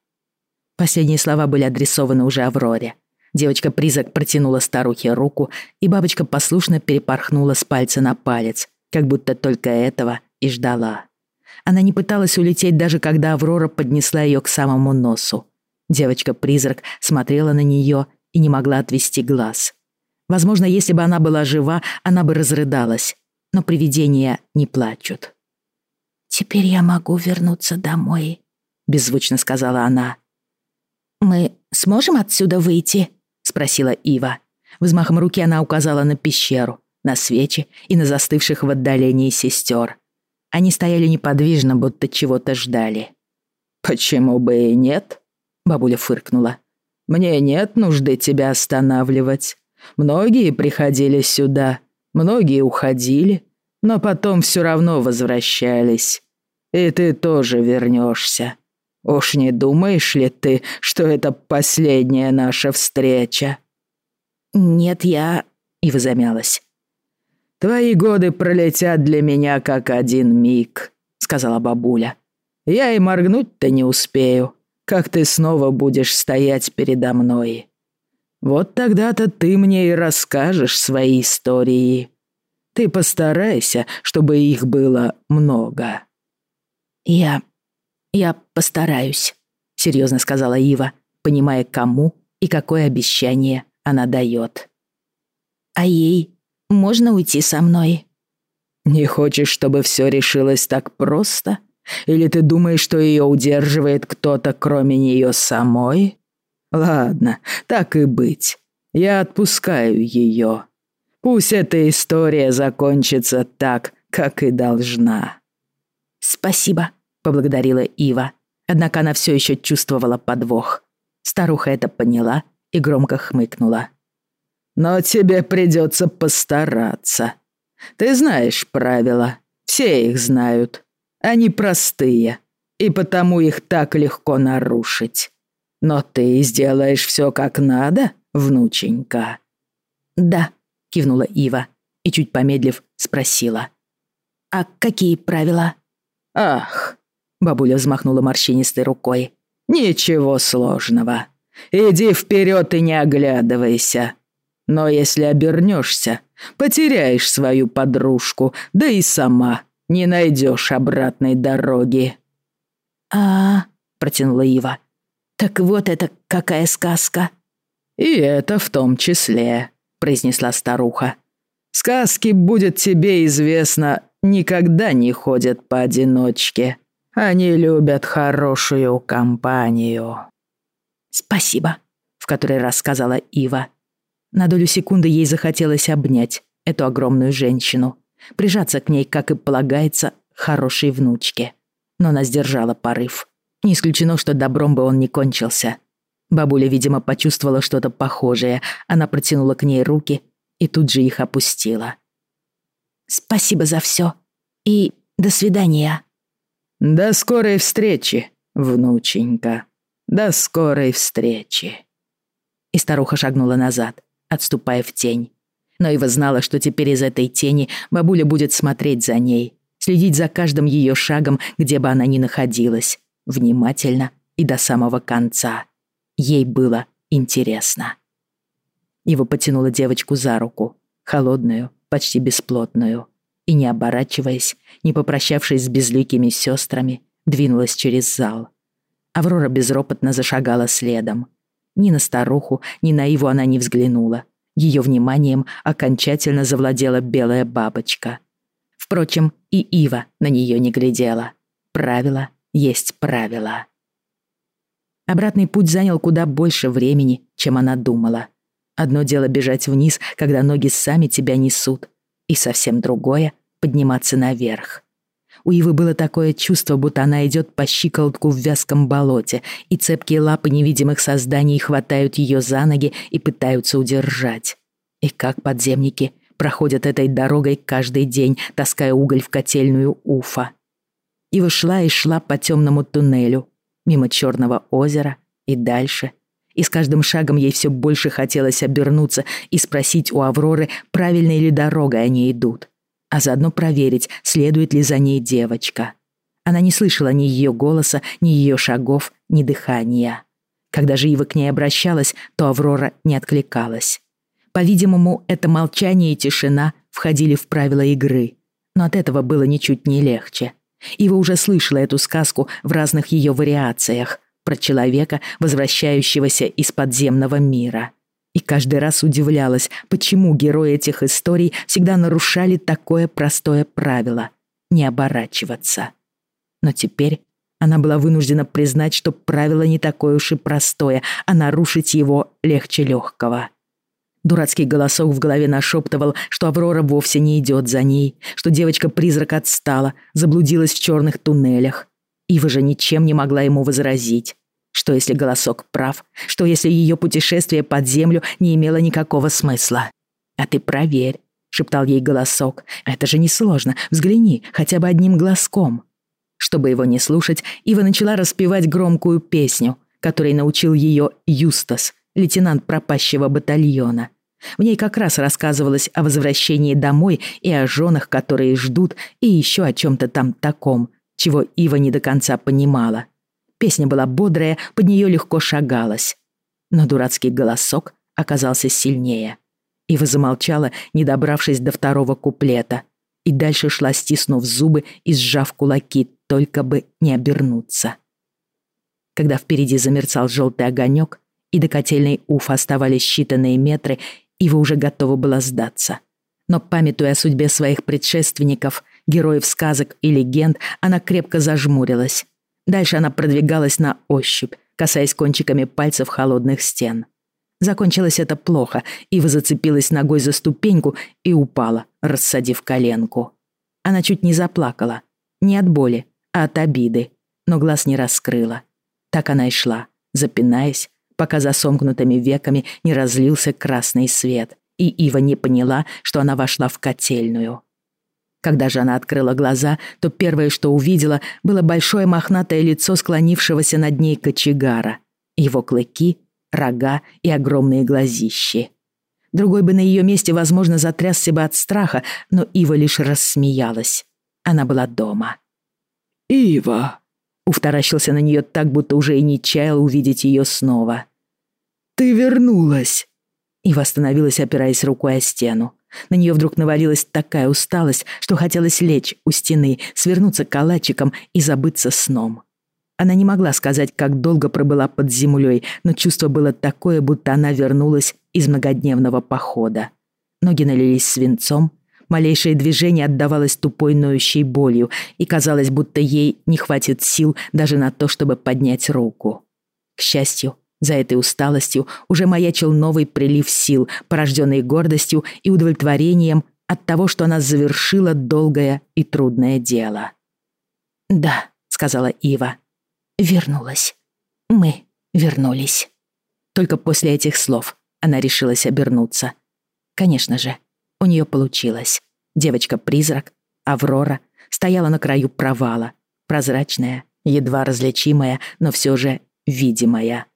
Последние слова были адресованы уже Авроре. Девочка-призрак протянула старухе руку, и бабочка послушно перепорхнула с пальца на палец, как будто только этого и ждала. Она не пыталась улететь, даже когда Аврора поднесла ее к самому носу. Девочка-призрак смотрела на нее и не могла отвести глаз. Возможно, если бы она была жива, она бы разрыдалась, но привидения не плачут. «Теперь я могу вернуться домой», — беззвучно сказала она. «Мы сможем отсюда выйти?» — спросила Ива. Взмахом руки она указала на пещеру, на свечи и на застывших в отдалении сестер. Они стояли неподвижно, будто чего-то ждали. «Почему бы и нет?» — бабуля фыркнула. «Мне нет нужды тебя останавливать. Многие приходили сюда, многие уходили, но потом все равно возвращались. И ты тоже вернешься. Уж не думаешь ли ты, что это последняя наша встреча?» «Нет, я...» — Ива замялась. «Твои годы пролетят для меня как один миг», — сказала бабуля. «Я и моргнуть-то не успею, как ты снова будешь стоять передо мной. Вот тогда-то ты мне и расскажешь свои истории. Ты постарайся, чтобы их было много». «Я... «Я постараюсь», — серьезно сказала Ива, понимая, кому и какое обещание она дает. «А ей можно уйти со мной?» «Не хочешь, чтобы все решилось так просто? Или ты думаешь, что ее удерживает кто-то, кроме нее самой? Ладно, так и быть. Я отпускаю ее. Пусть эта история закончится так, как и должна». «Спасибо», — поблагодарила Ива. Однако она все еще чувствовала подвох. Старуха это поняла и громко хмыкнула. «Но тебе придется постараться. Ты знаешь правила. Все их знают. Они простые, и потому их так легко нарушить. Но ты сделаешь все как надо, внученька?» «Да», — кивнула Ива и, чуть помедлив, спросила. «А какие правила?» «Ах!» — бабуля взмахнула морщинистой рукой. «Ничего сложного. Иди вперед и не оглядывайся. Но если обернешься, потеряешь свою подружку, да и сама не найдешь обратной дороги». «А, -а, -а протянула Ива. «Так вот это какая сказка!» «И это в том числе», — произнесла старуха. «Сказки, будет тебе известно, никогда не ходят поодиночке. Они любят хорошую компанию». «Спасибо», — в который раз сказала Ива. На долю секунды ей захотелось обнять эту огромную женщину, прижаться к ней, как и полагается, хорошей внучке. Но она сдержала порыв. Не исключено, что добром бы он не кончился. Бабуля, видимо, почувствовала что-то похожее. Она протянула к ней руки и тут же их опустила. «Спасибо за все. И до свидания». «До скорой встречи, внученька. До скорой встречи». И старуха шагнула назад, отступая в тень. Но Ива знала, что теперь из этой тени бабуля будет смотреть за ней, следить за каждым ее шагом, где бы она ни находилась, внимательно и до самого конца. Ей было интересно. Ива потянула девочку за руку, холодную, почти бесплотную, и, не оборачиваясь, не попрощавшись с безликими сестрами, двинулась через зал. Аврора безропотно зашагала следом. Ни на старуху, ни на Иву она не взглянула. Ее вниманием окончательно завладела белая бабочка. Впрочем, и Ива на нее не глядела. Правило есть правило. Обратный путь занял куда больше времени, чем она думала. Одно дело бежать вниз, когда ноги сами тебя несут, и совсем другое — подниматься наверх. У Ивы было такое чувство, будто она идет по щиколотку в вязком болоте, и цепкие лапы невидимых созданий хватают ее за ноги и пытаются удержать. И как подземники проходят этой дорогой каждый день, таская уголь в котельную Уфа. Ива шла и шла по темному туннелю, мимо черного озера и дальше, и с каждым шагом ей все больше хотелось обернуться и спросить у Авроры, правильной ли дорогой они идут, а заодно проверить, следует ли за ней девочка. Она не слышала ни ее голоса, ни ее шагов, ни дыхания. Когда же Ива к ней обращалась, то Аврора не откликалась. По-видимому, это молчание и тишина входили в правила игры, но от этого было ничуть не легче. Ива уже слышала эту сказку в разных ее вариациях, про человека, возвращающегося из подземного мира. И каждый раз удивлялась, почему герои этих историй всегда нарушали такое простое правило — не оборачиваться. Но теперь она была вынуждена признать, что правило не такое уж и простое, а нарушить его легче легкого. Дурацкий голосок в голове нашептывал, что Аврора вовсе не идет за ней, что девочка-призрак отстала, заблудилась в черных туннелях. Ива же ничем не могла ему возразить. Что если голосок прав? Что если ее путешествие под землю не имело никакого смысла? «А ты проверь», — шептал ей голосок. «Это же несложно. Взгляни, хотя бы одним глазком». Чтобы его не слушать, Ива начала распевать громкую песню, которой научил ее Юстас, лейтенант пропащего батальона. В ней как раз рассказывалось о возвращении домой и о женах, которые ждут, и еще о чем-то там таком, чего Ива не до конца понимала. Песня была бодрая, под нее легко шагалась. Но дурацкий голосок оказался сильнее. Ива замолчала, не добравшись до второго куплета, и дальше шла, стиснув зубы и сжав кулаки, только бы не обернуться. Когда впереди замерцал желтый огонек, и до котельной Уф оставались считанные метры, Ива уже готова была сдаться. Но, памятуя о судьбе своих предшественников, героев сказок и легенд, она крепко зажмурилась. Дальше она продвигалась на ощупь, касаясь кончиками пальцев холодных стен. Закончилось это плохо. Ива зацепилась ногой за ступеньку и упала, рассадив коленку. Она чуть не заплакала. Не от боли, а от обиды. Но глаз не раскрыла. Так она и шла, запинаясь, пока за сомкнутыми веками не разлился красный свет, и Ива не поняла, что она вошла в котельную. Когда же она открыла глаза, то первое, что увидела, было большое мохнатое лицо склонившегося над ней кочегара. Его клыки, рога и огромные глазищи. Другой бы на ее месте, возможно, затрясся бы от страха, но Ива лишь рассмеялась. Она была дома. «Ива!» Уфтаращился на нее так, будто уже и не чаял увидеть ее снова. «Ты вернулась!» Ива остановилась, опираясь рукой о стену. На нее вдруг навалилась такая усталость, что хотелось лечь у стены, свернуться калачиком и забыться сном. Она не могла сказать, как долго пробыла под землей, но чувство было такое, будто она вернулась из многодневного похода. Ноги налились свинцом, малейшее движение отдавалось тупой ноющей болью, и казалось, будто ей не хватит сил даже на то, чтобы поднять руку. К счастью, за этой усталостью уже маячил новый прилив сил, порожденный гордостью и удовлетворением от того, что она завершила долгое и трудное дело. «Да», — сказала Ива, — «вернулась. Мы вернулись». Только после этих слов она решилась обернуться. Конечно же, у нее получилось. Девочка-призрак, Аврора, стояла на краю провала, прозрачная, едва различимая, но все же видимая.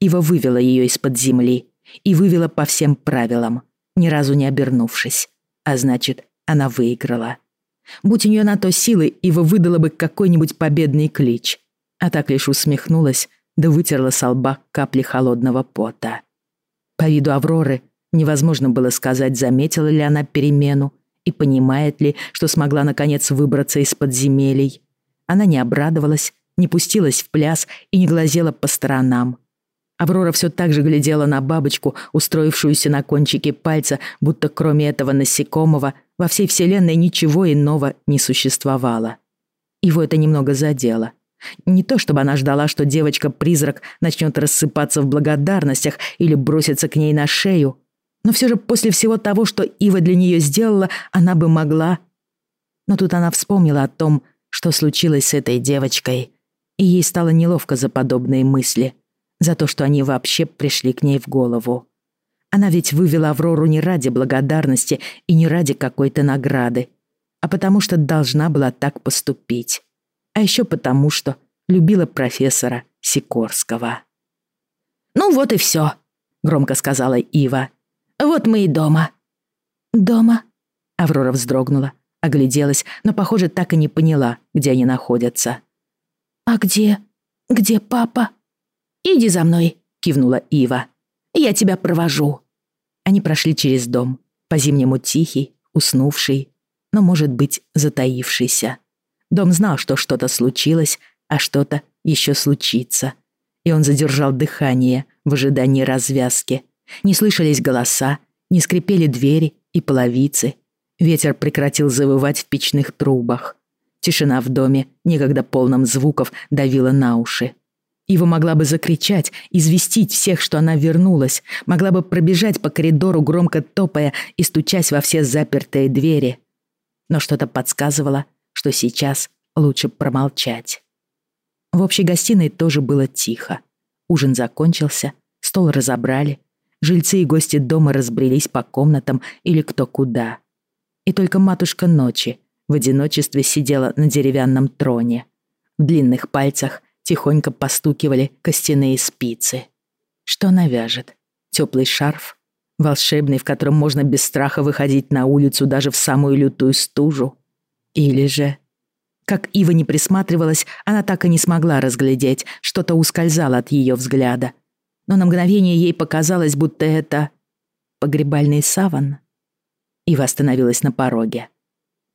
Ива вывела ее из-под земли и вывела по всем правилам, ни разу не обернувшись. А значит, она выиграла. Будь у нее на то силы, Ива выдала бы какой-нибудь победный клич. А так лишь усмехнулась, да вытерла со лба капли холодного пота. По виду Авроры невозможно было сказать, заметила ли она перемену и понимает ли, что смогла наконец выбраться из подземелий. Она не обрадовалась, не пустилась в пляс и не глазела по сторонам. Аврора все так же глядела на бабочку, устроившуюся на кончике пальца, будто кроме этого насекомого во всей вселенной ничего иного не существовало. Его это немного задело. Не то чтобы она ждала, что девочка-призрак начнет рассыпаться в благодарностях или броситься к ней на шею, но все же после всего того, что Ива для нее сделала, она бы могла... Но тут она вспомнила о том, что случилось с этой девочкой, и ей стало неловко за подобные мысли — за то, что они вообще пришли к ней в голову. Она ведь вывела Аврору не ради благодарности и не ради какой-то награды, а потому что должна была так поступить. А еще потому, что любила профессора Сикорского. «Ну вот и все», — громко сказала Ива. «Вот мы и дома». «Дома?» Аврора вздрогнула, огляделась, но, похоже, так и не поняла, где они находятся. «А где? Где папа?» «Иди за мной», — кивнула Ива. «Я тебя провожу». Они прошли через дом, по-зимнему тихий, уснувший, но, может быть, затаившийся. Дом знал, что что-то случилось, а что-то еще случится. И он задержал дыхание в ожидании развязки. Не слышались голоса, не скрипели двери и половицы. Ветер прекратил завывать в печных трубах. Тишина в доме, некогда полном звуков, давила на уши. Ива могла бы закричать, известить всех, что она вернулась, могла бы пробежать по коридору, громко топая и стучась во все запертые двери. Но что-то подсказывало, что сейчас лучше промолчать. В общей гостиной тоже было тихо. Ужин закончился, стол разобрали, жильцы и гости дома разбрелись по комнатам или кто куда. И только матушка ночи в одиночестве сидела на деревянном троне. В длинных пальцах тихонько постукивали костяные спицы. Что навяжет? Теплый шарф? Волшебный, в котором можно без страха выходить на улицу даже в самую лютую стужу? Или же... Как Ива не присматривалась, она так и не смогла разглядеть, что-то ускользало от ее взгляда. Но на мгновение ей показалось, будто это... погребальный саван. Ива остановилась на пороге.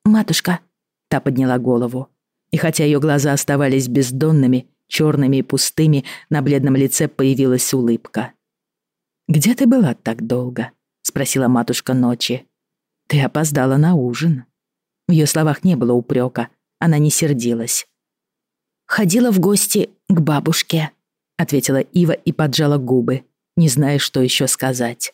«Матушка», — та подняла голову. И хотя ее глаза оставались бездонными, черными и пустыми, на бледном лице появилась улыбка. «Где ты была так долго?» — спросила матушка ночи. «Ты опоздала на ужин». В ее словах не было упрека, она не сердилась. «Ходила в гости к бабушке», — ответила Ива и поджала губы, не зная, что еще сказать.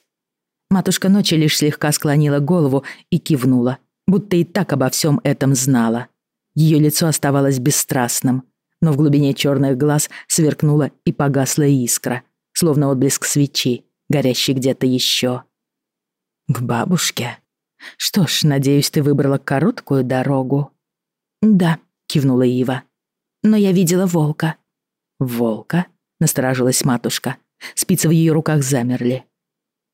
Матушка ночи лишь слегка склонила голову и кивнула, будто и так обо всем этом знала. Ее лицо оставалось бесстрастным, но в глубине черных глаз сверкнула и погасла искра, словно отблеск свечи, горящей где-то еще. «К бабушке? Что ж, надеюсь, ты выбрала короткую дорогу?» «Да», — кивнула Ива. «Но я видела волка». «Волка?» — насторожилась матушка. Спицы в ее руках замерли.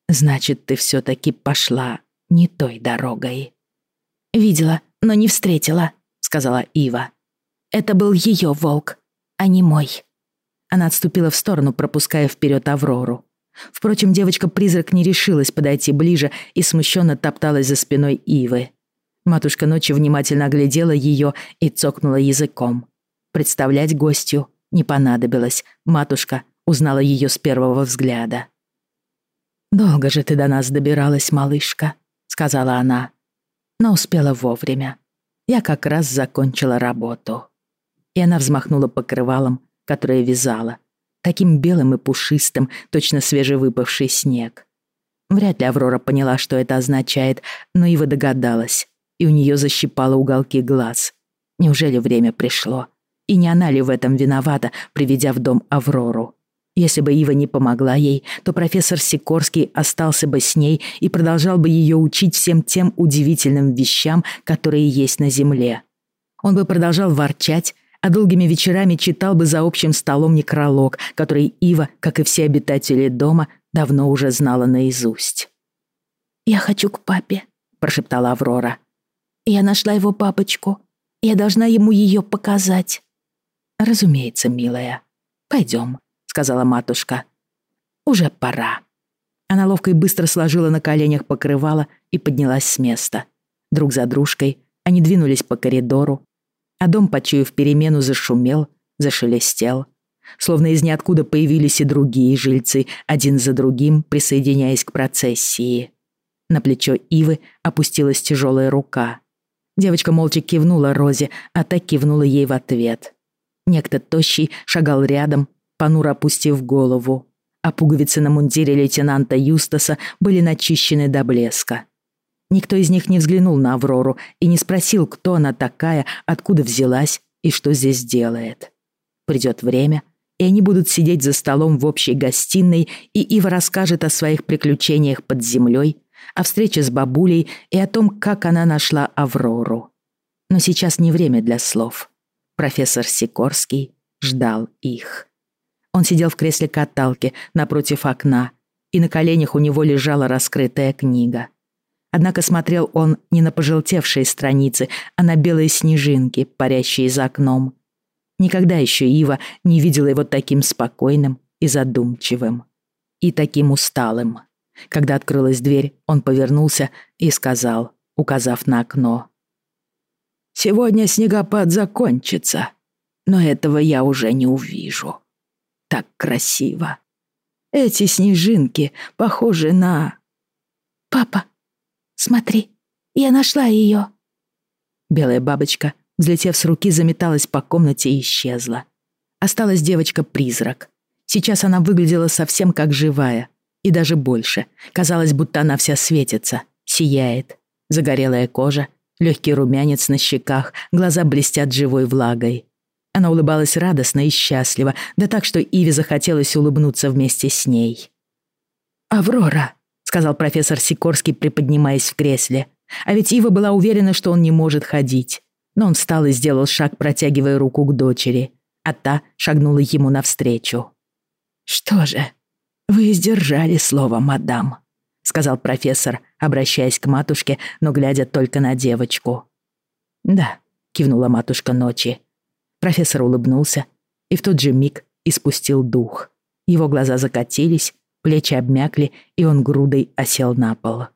«Значит, ты все-таки пошла не той дорогой». «Видела, но не встретила», — сказала Ива. «Это был ее волк, а не мой». Она отступила в сторону, пропуская вперед Аврору. Впрочем, девочка-призрак не решилась подойти ближе и смущенно топталась за спиной Ивы. Матушка ночи внимательно оглядела ее и цокнула языком. Представлять гостью не понадобилось. Матушка узнала ее с первого взгляда. «Долго же ты до нас добиралась, малышка», — сказала она. Но успела вовремя. Я как раз закончила работу. И она взмахнула покрывалом, которое вязала, таким белым и пушистым, точно свежевыпавший снег. Вряд ли Аврора поняла, что это означает, но Ива догадалась, и у нее защипало уголки глаз. Неужели время пришло? И не она ли в этом виновата, приведя в дом Аврору? Если бы Ива не помогла ей, то профессор Сикорский остался бы с ней и продолжал бы ее учить всем тем удивительным вещам, которые есть на Земле. Он бы продолжал ворчать, а долгими вечерами читал бы за общим столом некролог, который Ива, как и все обитатели дома, давно уже знала наизусть. «Я хочу к папе», — прошептала Аврора. «Я нашла его папочку. Я должна ему ее показать». «Разумеется, милая. Пойдем», сказала матушка. «Уже пора». Она ловко и быстро сложила на коленях покрывало и поднялась с места. Друг за дружкой они двинулись по коридору, а дом, почуяв перемену, зашумел, зашелестел. Словно из ниоткуда появились и другие жильцы, один за другим, присоединяясь к процессии. На плечо Ивы опустилась тяжелая рука. Девочка молча кивнула Розе, а та кивнула ей в ответ. Некто тощий шагал рядом, понуро опустив голову, а пуговицы на мундире лейтенанта Юстаса были начищены до блеска. Никто из них не взглянул на Аврору и не спросил, кто она такая, откуда взялась и что здесь делает. Придет время, и они будут сидеть за столом в общей гостиной, и Ива расскажет о своих приключениях под землей, о встрече с бабулей и о том, как она нашла Аврору. Но сейчас не время для слов. Профессор Сикорский ждал их. Он сидел в кресле каталки напротив окна, и на коленях у него лежала раскрытая книга. Однако смотрел он не на пожелтевшие страницы, а на белые снежинки, парящие за окном. Никогда еще Ива не видела его таким спокойным и задумчивым. И таким усталым. Когда открылась дверь, он повернулся и сказал, указав на окно. «Сегодня снегопад закончится, но этого я уже не увижу» так красиво. Эти снежинки похожи на... Папа, смотри, я нашла ее. Белая бабочка, взлетев с руки, заметалась по комнате и исчезла. Осталась девочка-призрак. Сейчас она выглядела совсем как живая. И даже больше. Казалось, будто она вся светится, сияет. Загорелая кожа, легкий румянец на щеках, глаза блестят живой влагой. Она улыбалась радостно и счастливо, да так, что Иве захотелось улыбнуться вместе с ней. «Аврора», — сказал профессор Сикорский, приподнимаясь в кресле. А ведь Ива была уверена, что он не может ходить. Но он встал и сделал шаг, протягивая руку к дочери, а та шагнула ему навстречу. «Что же, вы сдержали слово, мадам», — сказал профессор, обращаясь к матушке, но глядя только на девочку. «Да», — кивнула матушка ночи, Профессор улыбнулся и в тот же миг испустил дух. Его глаза закатились, плечи обмякли, и он грудой осел на пол.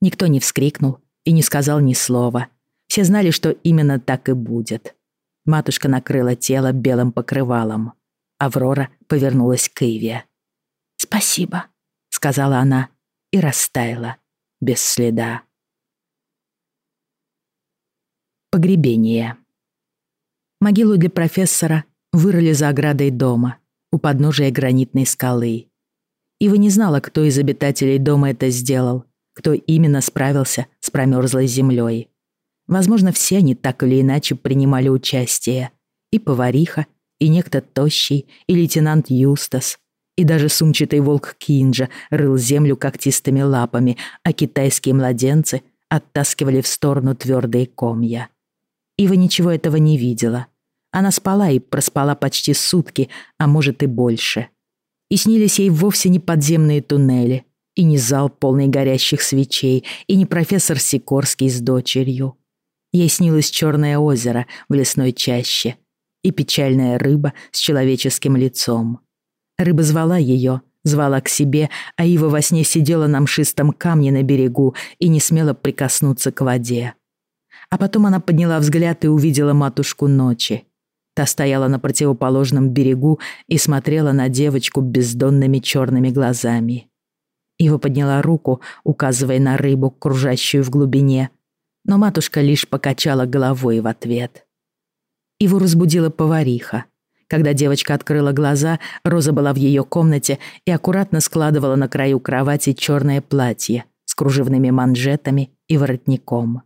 Никто не вскрикнул и не сказал ни слова. Все знали, что именно так и будет. Матушка накрыла тело белым покрывалом. Аврора повернулась к Иве. «Спасибо», — сказала она и растаяла без следа. Погребение. Могилу для профессора вырыли за оградой дома, у подножия гранитной скалы. Ива не знала, кто из обитателей дома это сделал, кто именно справился с промерзлой землей. Возможно, все они так или иначе принимали участие. И повариха, и некто тощий, и лейтенант Юстас, и даже сумчатый волк Кинджа рыл землю когтистыми лапами, а китайские младенцы оттаскивали в сторону твердые комья. Ива ничего этого не видела. Она спала и проспала почти сутки, а может и больше. И снились ей вовсе не подземные туннели, и не зал, полный горящих свечей, и не профессор Сикорский с дочерью. Ей снилось черное озеро в лесной чаще и печальная рыба с человеческим лицом. Рыба звала ее, звала к себе, а Ива во сне сидела на мшистом камне на берегу и не смела прикоснуться к воде. А потом она подняла взгляд и увидела матушку ночи. Та стояла на противоположном берегу и смотрела на девочку бездонными черными глазами. Ива подняла руку, указывая на рыбу, кружащую в глубине, но матушка лишь покачала головой в ответ. Иву разбудила повариха. Когда девочка открыла глаза, Роза была в ее комнате и аккуратно складывала на краю кровати черное платье с кружевными манжетами и воротником.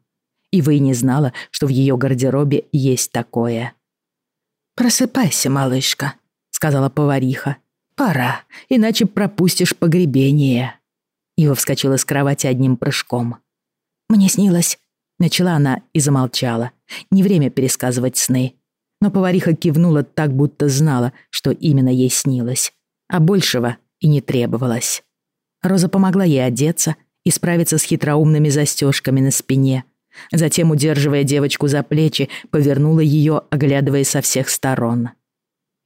Ива и не знала, что в ее гардеробе есть такое. «Просыпайся, малышка», — сказала повариха. «Пора, иначе пропустишь погребение». Ива вскочила с кровати одним прыжком. «Мне снилось...» Начала она и замолчала. Не время пересказывать сны. Но повариха кивнула так, будто знала, что именно ей снилось. А большего и не требовалось. Роза помогла ей одеться и справиться с хитроумными застежками на спине. Затем, удерживая девочку за плечи, повернула ее, оглядывая со всех сторон.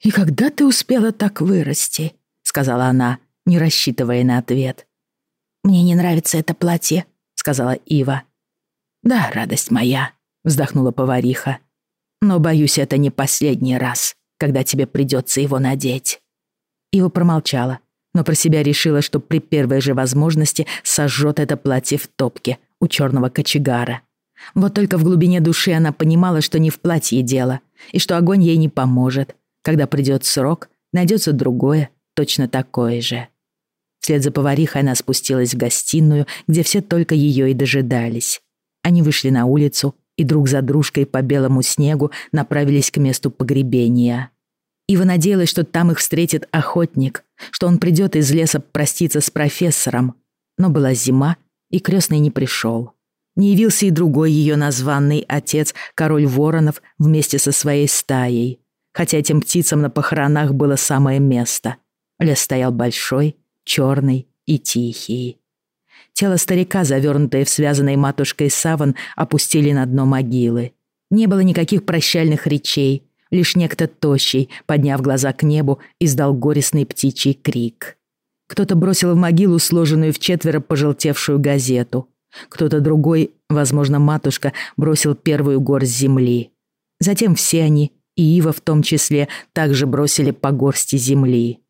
«И когда ты успела так вырасти?» — сказала она, не рассчитывая на ответ. «Мне не нравится это платье», — сказала Ива. «Да, радость моя», — вздохнула повариха. «Но, боюсь, это не последний раз, когда тебе придется его надеть». Ива промолчала, но про себя решила, что при первой же возможности сожжет это платье в топке у черного кочегара. Вот только в глубине души она понимала, что не в платье дело, и что огонь ей не поможет, когда придет срок, найдется другое, точно такое же. Вслед за поварихой она спустилась в гостиную, где все только ее и дожидались. Они вышли на улицу и друг за дружкой по белому снегу направились к месту погребения. Ива надеялась, что там их встретит охотник, что он придет из леса проститься с профессором. Но была зима, и крестный не пришел. Не явился и другой ее названный отец, король воронов, вместе со своей стаей хотя этим птицам на похоронах было самое место. Лес стоял большой, черный и тихий. Тело старика, завернутое в связанной матушкой саван, опустили на дно могилы. Не было никаких прощальных речей, лишь некто тощий, подняв глаза к небу, издал горестный птичий крик. Кто-то бросил в могилу сложенную в четверо пожелтевшую газету. Кто-то другой, возможно, матушка, бросил первую горсть земли. Затем все они, и Ива в том числе, также бросили по горсти земли.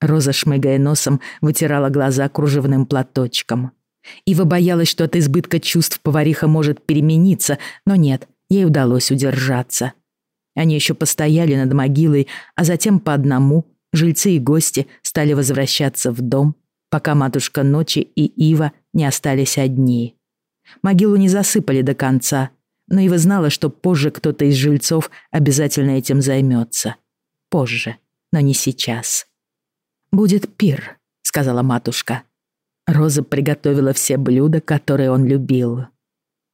Роза, шмыгая носом, вытирала глаза кружевным платочком. Ива боялась, что от избытка чувств повариха может перемениться, но нет, ей удалось удержаться. Они еще постояли над могилой, а затем по одному жильцы и гости стали возвращаться в дом, пока матушка ночи и Ива не остались одни. Могилу не засыпали до конца, но Ива знала, что позже кто-то из жильцов обязательно этим займется. Позже, но не сейчас. «Будет пир», — сказала матушка. Роза приготовила все блюда, которые он любил.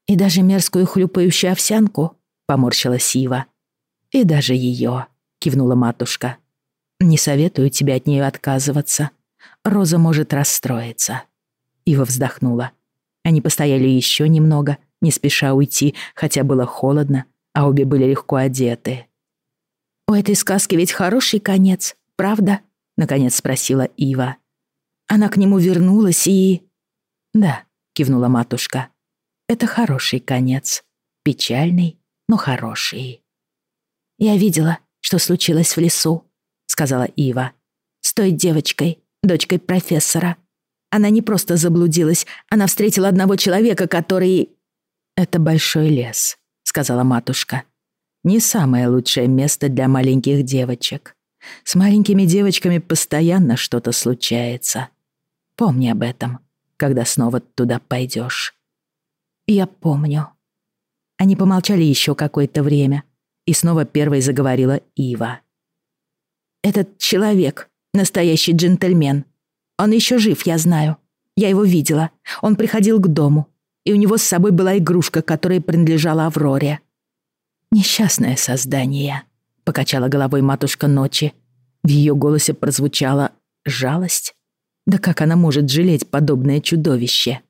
«И даже мерзкую хлюпающую овсянку?» — поморщилась Ива. «И даже ее», — кивнула матушка. «Не советую тебе от нее отказываться. Роза может расстроиться». Ива вздохнула. Они постояли еще немного, не спеша уйти, хотя было холодно, а обе были легко одеты. «У этой сказки ведь хороший конец, правда?» — наконец спросила Ива. Она к нему вернулась и... «Да», — кивнула матушка. «Это хороший конец. Печальный, но хороший». «Я видела, что случилось в лесу», — сказала Ива. «С той девочкой, дочкой профессора. Она не просто заблудилась, она встретила одного человека, который...» «Это большой лес», — сказала матушка. «Не самое лучшее место для маленьких девочек. С маленькими девочками постоянно что-то случается. Помни об этом, когда снова туда пойдешь. «Я помню». Они помолчали еще какое-то время, и снова первой заговорила Ива. «Этот человек — настоящий джентльмен. Он еще жив, я знаю. Я его видела. Он приходил к дому, и у него с собой была игрушка, которая принадлежала Авроре». «Несчастное создание», — покачала головой матушка ночи. В ее голосе прозвучала жалость. Да как она может жалеть подобное чудовище?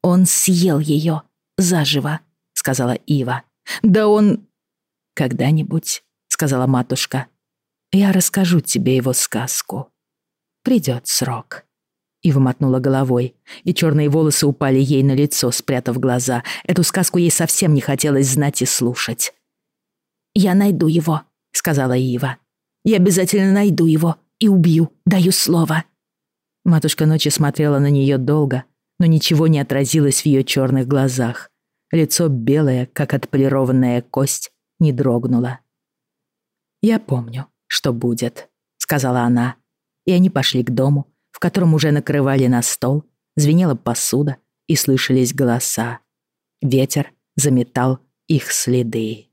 «Он съел ее заживо», — сказала Ива. «Да он...» «Когда-нибудь», — сказала матушка, — «я расскажу тебе его сказку. Придет срок». Ива мотнула головой, и черные волосы упали ей на лицо, спрятав глаза. Эту сказку ей совсем не хотелось знать и слушать. «Я найду его», — сказала Ива. «Я обязательно найду его и убью, даю слово». Матушка ночи смотрела на нее долго, но ничего не отразилось в ее черных глазах. Лицо белое, как отполированная кость, не дрогнуло. «Я помню, что будет», — сказала она, и они пошли к дому, в котором уже накрывали на стол, звенела посуда и слышались голоса. Ветер заметал их следы.